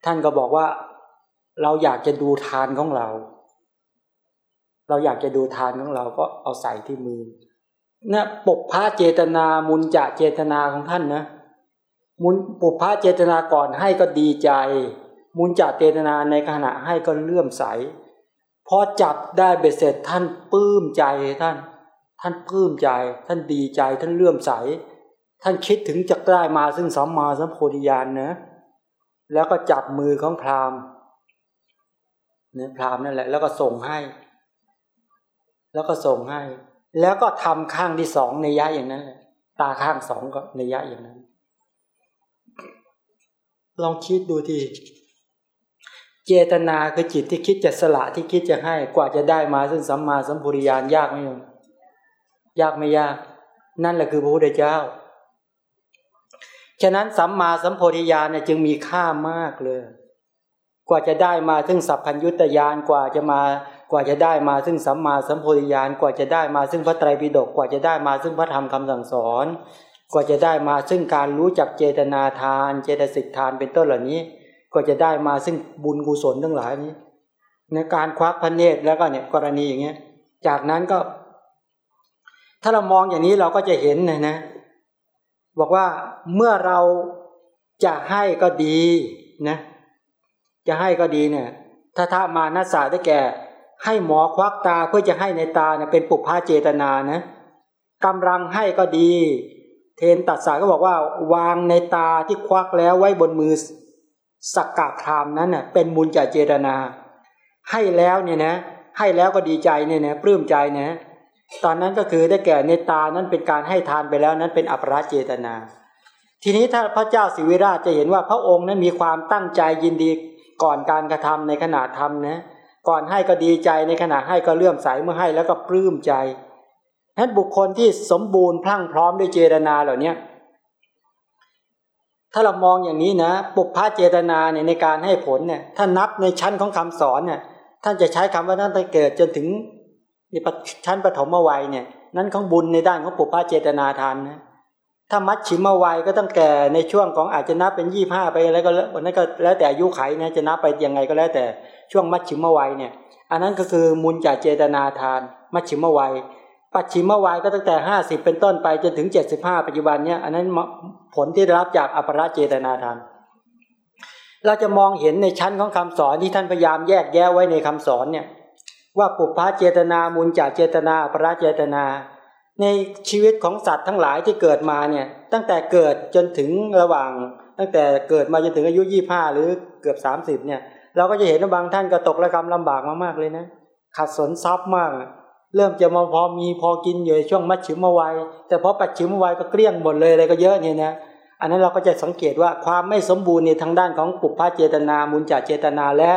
ท่านก็บอกว่า เราอยากจะดูทานของเรา เราอยากจะดูทานของเราก็เอาใส่ที่มือเนี่ยปกพระเจตนามุนจะเจตนาของท่านนะมุนปุพพะเจตนาก่อนให้ก็ดีใจ มุนจะเจตนาในขณะให้ก็เลื่อมใสพอจับได้เบ็ดเสร็จท่านปลื้มใจท่าน ท่านปลื้มใจ ท่านดีใจ ท่านเลื่อมใส ท่านคิดถึงจะได้มาซึ่งสัมมาสัมโพธิญาณนะ แล้วก็จับมือของพราหมณ์เนี่ยพราหมณ์นั่นแหละ แล้วก็ส่งให้ แล้วก็ส่งให้ แล้วก็ทำข้างที่สองในยะอย่างนั้นตาข้างสองก็ในยะอย่างนั้น ลองคิดดูทีเจตนาคือจิตที่คิดจะสละที่คิดจะให้กว่าจะได้มาซึ่งสัมมาสัมพุริยานยากไหมโยม ยากไม่ยาก นั่นแหละคือพระพุทธเจ้า ฉะนั้นสัมมาสัมโพธิญาณเนี่ยจึงมีค่ามากเลย กว่าจะได้มาซึ่งสัพพัญยุตยานกว่าจะมากว่าจะได้มาซึ่งสัมมาสัมโพธิญาณกว่าจะได้มาซึ่งพระไตรปิฎกกว่าจะได้มาซึ่งพระธรรมคำสั่งสอน กว่าจะได้มาซึ่งการรู้จักเจตนาทาน เจตสิกทานเป็นต้นเหล่านี้กว่าจะได้มาซึ่งบุญกุศลทั้งหลายนี้ ในการควักพระเนตรแล้วก็เนี่ยกรณีอย่างเงี้ย จากนั้นก็ ถ้าเรามองอย่างนี้เราก็จะเห็นนะนะ บอกว่าเมื่อเราจะให้ก็ดีนะ จะให้ก็ดีเนี่ยถ้าถ้ามานัสสาได้แก่ ให้หมอควักตาเพื่อจะให้ในตาเนี่ยเป็นปุพพาเจตนานะกำลังให้ก็ดี เทนตัดสายก็บอกว่า วางในตาที่ควักแล้วไว้บนมือสักกะพรามนั้นเน่ยเป็นมูลจาเจตนา ให้แล้วเนี่ยนะ ให้แล้วก็ดีใจเนี่ยนะปลื้มใจนะ ตอนนั้นก็คือได้แก่ในตานั้นเป็นการให้ทานไปแล้วนั้นเป็นอัปราเจตนา ทีนี้ถ้าพระเจ้าสิวิราชจะเห็นว่าพระองค์นั้นมีความตั้งใจยินดีก่อนการกระทำในขณะทำนะก่อนให้ก็ดีใจในขณะให้ก็เลื่อมใสเมื่อให้แล้วก็ปลื้มใจนั้นบุคคลที่สมบูรณ์พรั่งพร้อมด้วยเจตนาเหล่านี้ถ้าเรามองอย่างนี้นะปุพพะเจตนาเนี่ยในการให้ผลเนี่ยถ้านับในชั้นของคำสอนเนี่ยท่านจะใช้คำว่านั้นไปเกิดจนถึง นี่ชั้นปฐมวัยเนี่ย นั้นของบุญในด้านของปุพพะเจตนาทานนะถ้ามัดฉิมวัยก็ตั้งแก่ในช่วงของอาจจะนับเป็นยี่ห้าไปอะไรก็แล้วนั้นก็แล้วแต่อายุไขนะจะนับไปยังไงก็แล้วแต่ช่วงมัดฉิมวัยเนี่ย อันนั้นก็คือมุญจากเจตนาทาน มัดฉิมวัยปัจฉิมวัยก็ตั้งแต่ห้าสิบเป็นต้นไปจนถึงเจ็ดสิบห้าปัจจุบันเนี่ยอันนั้นผลที่ได้รับจากอภรเจตนาทาน เราจะมองเห็นในชั้นของคำสอนที่ท่านพยายามแยกแยะไว้ในคำสอนเนี่ย ว่าปุพพะเจตนามุญจากเจตนาปราเจตนา ในชีวิตของสัตว์ทั้งหลายที่เกิดมาเนี่ยตั้งแต่เกิดจนถึงระหว่าง ตั้งแต่เกิดมาจนถึงอายุยี่ห้าหรือเกือบสามสิบเนี่ย เราก็จะเห็นว่าบางท่านก็ตกระกรรมลำบากมากๆเลยนะขัดสนทรัพย์มากเริ่มจะมาพอมีพอกินอยู่ช่วงมัดฉิมมาไวแต่พอปัดฉิมมาไวก็เกลี้ยงหมดเลยอะไรก็เยอะเนี่ยนะอันนั้นเราก็จะสังเกตว่าความไม่สมบูรณ์ในทางด้านของปุพพะเจตนา มุนจาเจตนาและ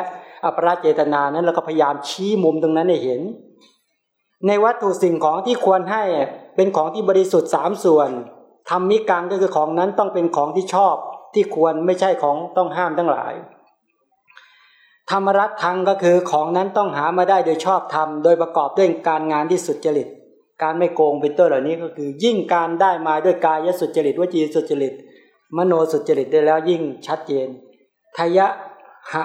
อัปราเจตนานั้นเราก็พยายามชี้มุมตรงนั้นให้เห็น ในวัตถุสิ่งของที่ควรให้เป็นของที่บริสุทธิ์สามส่วนทำมิกังก็คือของนั้นต้องเป็นของที่ชอบที่ควรไม่ใช่ของต้องห้ามทั้งหลาย ธรรมรัตทังก็คือของนั้นต้องหามาได้โดยชอบธรรมโดยประกอบด้วยการงานที่สุดจริต การไม่โกงเป็นต้นเหล่านี้ก็คือ ยิ่งการได้มาด้วยกายสุจริตวจีสุจริต มโนสุจริตได้แล้วยิ่งชัดเจนทยะหะ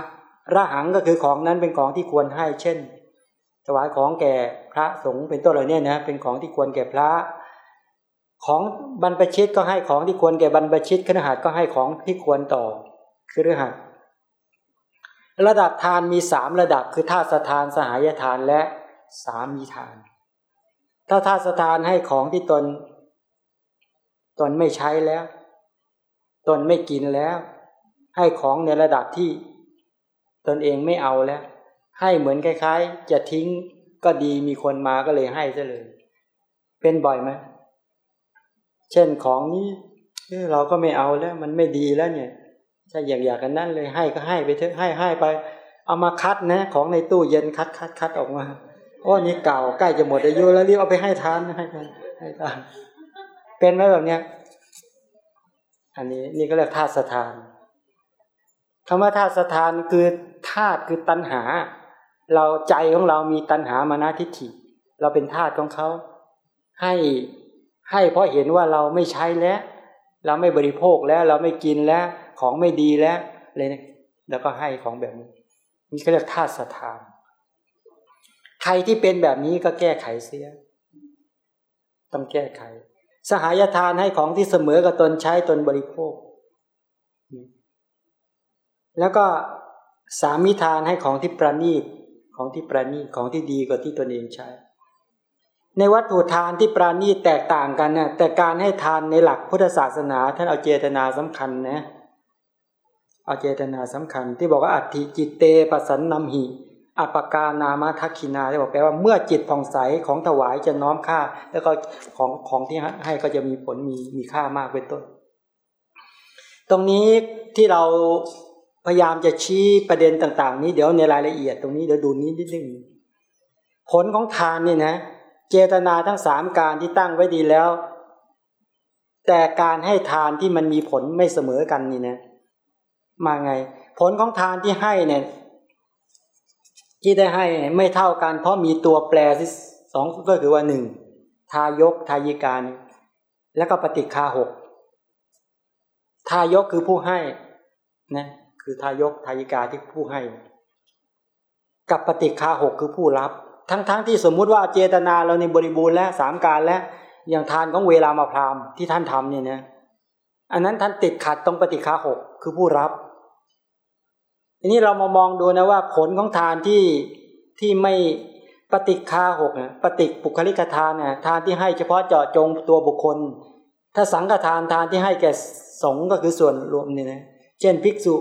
ระหังก็คือของนั้นเป็นของที่ควรให้เช่น ถวายของแก่พระสงฆ์เป็นต้นเหล่านี้นะเป็นของที่ควรแก่พระ ของบรรพชิตก็ให้ของที่ควรแก่บรรพชิตขณหัสก็ให้ของที่ควรต่อคือฤหัสระดับทานมีสามระดับคือท่าสถานสหายทานและสามีทาน ถ้าท่าสถานให้ของที่ตน ตนไม่ใช้แล้ว ตนไม่กินแล้ว ให้ของในระดับที่ ตนเองไม่เอาแล้ว ให้เหมือนคล้าย ๆ จะทิ้งก็ดีมีคนมาก็เลยให้ซะเลย เป็นบ่อยไหมเช่นของนี้เราก็ไม่เอาแล้ว มันไม่ดีแล้วเนี่ยถ้าอยากอยากกันนั่นเลยให้ก็ให้ไปเถอะให้ให้ไป เอามาคัดนะ ของในตู้เย็นคัดคัดคัดออกมาโอ้นี่เก่าใกล้จะหมดอายุแล้วรีบเอาไปให้ทานให้ทานให้ทานเป็นไหมแบบเนี้ยอันนี้นี่ก็เรียกธาตุสถาน คำว่าธาตุสถานคือธาตุคือตัณหา เราใจของเรามีตัณหามานาทิฏฐิ เราเป็นธาตุของเขา ให้ให้เพราะเห็นว่าเราไม่ใช้แล้ว เราไม่บริโภคแล้ว เราไม่กินแล้ว ของไม่ดีแล้วเลยนะแล้วก็ให้ของแบบนี้นี่เขาเรียกธาตุสถาน ใครที่เป็นแบบนี้ก็แก้ไขเสีย ต้องแก้ไข สหายทานให้ของที่เสมอกับตนใช้ตนบริโภค แล้วก็สามิทานให้ของที่ประณีตของที่ประณีตของที่ดีกว่าที่ตนเองใช้ ในวัตถุทานที่ประณีตแตกต่างกันนะแต่การให้ทานในหลักพุทธศาสนา ท่านเอาเจตนาสำคัญนะเอาเจตนาสำคัญ ที่บอกว่าอัติจิตเตปสันนำหิอัปกานามาทักขินาที่บอกแปลว่าเมื่อจิตผ่องใสของถวายจะน้อมค่า แล้วก็ของของที่ให้ก็จะมีผลมีมีค่ามากเป็นต้น ตรงนี้ที่เรา พยายามจะชี้ประเด็นต่าง ๆ นี้เดี๋ยวในรายละเอียดตรงนี้เดี๋ยวดูนี้นิดนึงผลของทานนี่นะ เจตนาทั้งสามการที่ตั้งไว้ดีแล้ว แต่การให้ทานที่มันมีผลไม่เสมอกันนี่นะ มาไง ผลของทานที่ให้เนี่ย ที่ได้ให้ไม่เท่ากัน เพราะมีตัวแปรที่สองก็คือว่าหนึ่งทายกทายิการ แล้วก็ปฏิคาหกทายกคือผู้ให้นะ คือทายกทายิกาที่ผู้ให้ กับปฏิคาหกคือผู้รับ ทั้งๆทที่สมมุติว่าเจตนาเราในบริบูรณ์และสามการและอย่างทานของเวลามาพรามที่ท่านทำเนี่ยนะอันนั้นท่านติดขัดตรงปฏิคาหกคือผู้รับทีนี้เรามามองดูนะว่าผลของทานที่ที่ไม่ปฏิคาหกนะปฏิปุคลิกทานนะทานที่ให้เฉพาะเจาะจงตัวบุคคล ถ้าสังฆทานทานที่ให้แก่สงก็คือส่วนรวมนี่นะเช่น ภิกษุ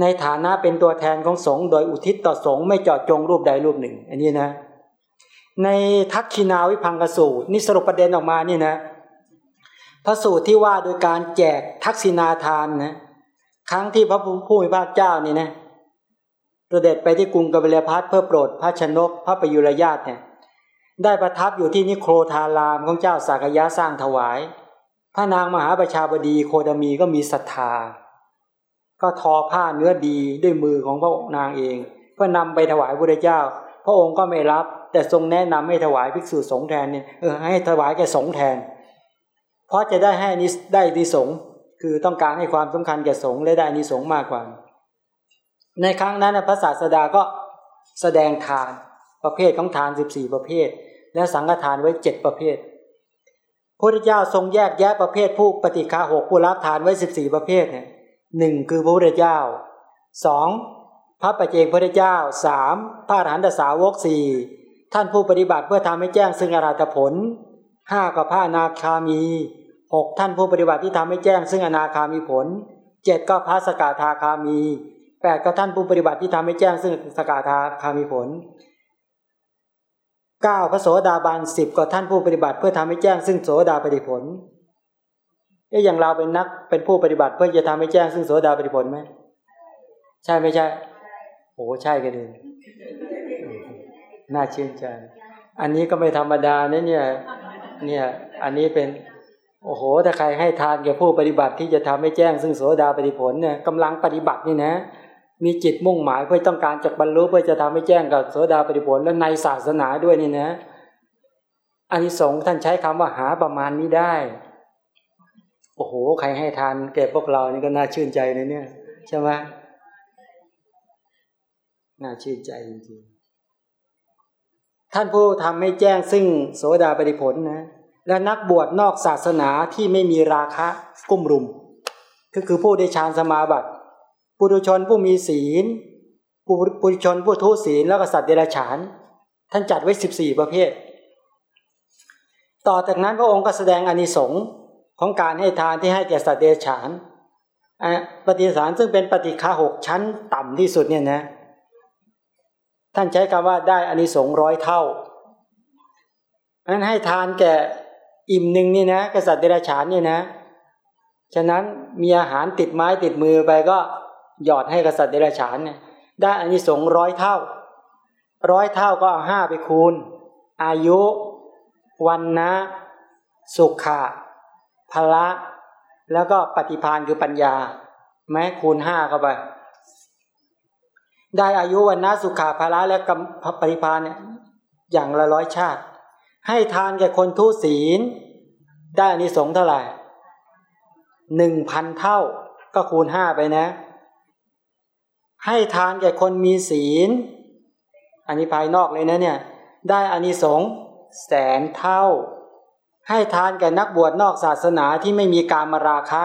ในฐานะเป็นตัวแทนของสงฆ์โดยอุทิศต่อสงฆ์ไม่เจาะจงรูปใดรูปหนึ่ง อันนี้นะ ในทักขินาวิพังกสูตรนี่สรุปประเด็นออกมานี่นะพระสูตรที่ว่าโดยการแจกทักษินาทานนะครั้งที่พระผู้มีพระเจ้านี่นะประเด็จไปที่กรุงกบิลพัทเพื่อโปรดพระชนกพระประยุรญาติเนี่ยได้ประทับอยู่ที่นิโครธารามของเจ้าสากยะสร้างถวาย พระนางมหาประชาบดีโคดมีก็มีศรัทธา ก็ทอผ้าเนื้อดีด้วยมือของพระนางเอง เพื่อนำไปถวายพระเจ้า พระองค์ก็ไม่รับ แต่ทรงแนะนำให้ถวายภิกษุสงฆ์แทนเนี่ยเออให้ถวายแก่สงฆ์แทน เพราะจะได้ให้นิสได้นิสงคือต้องการให้ความสำคัญแก่สงฆ์และได้นิสงมากกว่า ในครั้งนั้นพระศาสดาก็แสดงทานประเภทของทานสิบสี่ประเภท และสังฆทานไว้เจ็ดประเภทพระพุทธเจ้าทรงแยกแยะประเภทผู้ปฏิฆาหกผู้รับทานไว้สิบสี่ประเภทเนี่ย หนึ่งคือพระพุทธเจ้าสองพระปัจเจกพระเจ้าสามพระอรหันตสาวกสี่ท่านผู้ปฏิบัติเพื่อทำให้แจ้งซึ่งอรัตผลห้ากับพระนาคามีหกท่านผู้ปฏิบัติที่ทำให้แจ้งซึ่งอนาคามีผลเจ็ดก็พระสกทาคามีแปดก็ท่านผู้ปฏิบัติที่ทำให้แจ้งซึ่งสกทาคามีผลเก้าพระโสดาบันสิบก็ท่านผู้ปฏิบัติเพื่อทำให้แจ้งซึ่งโสดาปฏิผล เอ๊ะอย่างเราเป็นนักเป็นผู้ปฏิบัติ เพื่อจะทำให้แจ้งซึ่งโสดาปฏิผลไหมใช่ไม่ใช่โอ้ใช่กันเลยน่าชื่นใจอันนี้ก็ไม่ธรรมดาเนี่ยเนี่ยเนี่ยอันนี้เป็นโอ้โห ถ้าใครให้ทานแก่ผู้ปฏิบัติที่จะทำให้แจ้งซึ่งโสดาปฏิผลเนี่ยกำลังปฏิบัตินี่นะ มีจิตมุ่งหมายเพื่อต้องการจะบรรลุเพื่อจะทำให้แจ้งกับโสดาปฏิผลและในศาสนาด้วยนี่นะอันนี้สงท่านใช้คำว่าหาประมาณนี้ได้ โอ้โห ใครให้ทานแก่พวกเรานี่ก็น่าชื่นใจเลยเนี่ย ใช่ไหมน่าชื่นใจจริงๆท่านผู้ทำให้แจ้งซึ่งโสดาปฏิผลนะ และนักบวชนอกศาสนาที่ไม่มีราคะกุ้มรุม ก็คือผู้ได้ฌานสมาบัติ ปุถุชนผู้มีศีล ปุถุชนผู้ทุศีลแล้วก็สัตว์เดรัจฉาน ท่านจัดไว้สิบสี่ประเภท ต่อจากนั้นพระองค์ก็แสดงอนิสงส์ ของการให้ทานที่ให้แก่สัตว์เดรัจฉานปฏิสารซึ่งเป็นปฏิฆาหกชั้นต่ำที่สุดเนี่ยนะ ท่านใช้คำว่าได้อานิสงส์ร้อยเท่านั้นให้ทานแก่อิ่มหนึ่งนี่นะกษัตริย์เดรัจฉานเนี่ยนะ ฉะนั้นมีอาหารติดไม้ติดมือไปก็หยอดให้กษัตริย์เดรัจฉานเนี่ยได้อานิสงส์ร้อยเท่า ร้อยเท่าก็เอาห้าไปคูณ อายุ วันนะ สุขะ พละแล้วก็ปฏิพานคือปัญญา แม้คูณห้าเข้าไป ได้อายุวันนะสุขาภละและกปฏิพานเนี่ยอย่างละร้อยชาติ ให้ทานแก่คนทุศีล ได้อานิสงส์เท่าไหร่หนึ่งพันเท่าก็คูณห้าไปนะ ให้ทานแก่คนมีศีล อันนี้ภายนอกเลยนะเนี่ย ได้อานิสงส์แสนเท่า ให้ทานแก่นักบวชนอกศาสนาที่ไม่มีการมาราคะ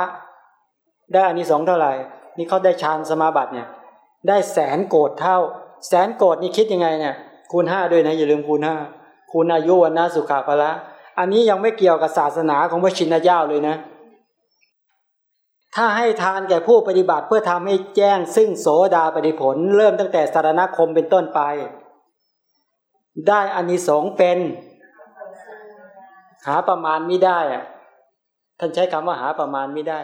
ได้อานิสงส์เท่าไหร่ นี่เขาได้ฌานสมาบัติเนี่ยได้แสนโกดเท่า แสนโกดนี่คิดยังไงเนี่ย คูณห้าด้วยนะอย่าลืมคูณห้าคูณอายุวันนะสุขาภละ อันนี้ยังไม่เกี่ยวกับศาสนาของพระชินเจ้าเลยนะ ถ้าให้ทานแก่ผู้ปฏิบัติเพื่อทำให้แจ้งซึ่งโสดาปฏิผล เริ่มตั้งแต่สารณคมเป็นต้นไป ได้อานิสงส์เป็น หาประมาณไม่ได้อะท่านใช้คำว่าหาประมาณไม่ได้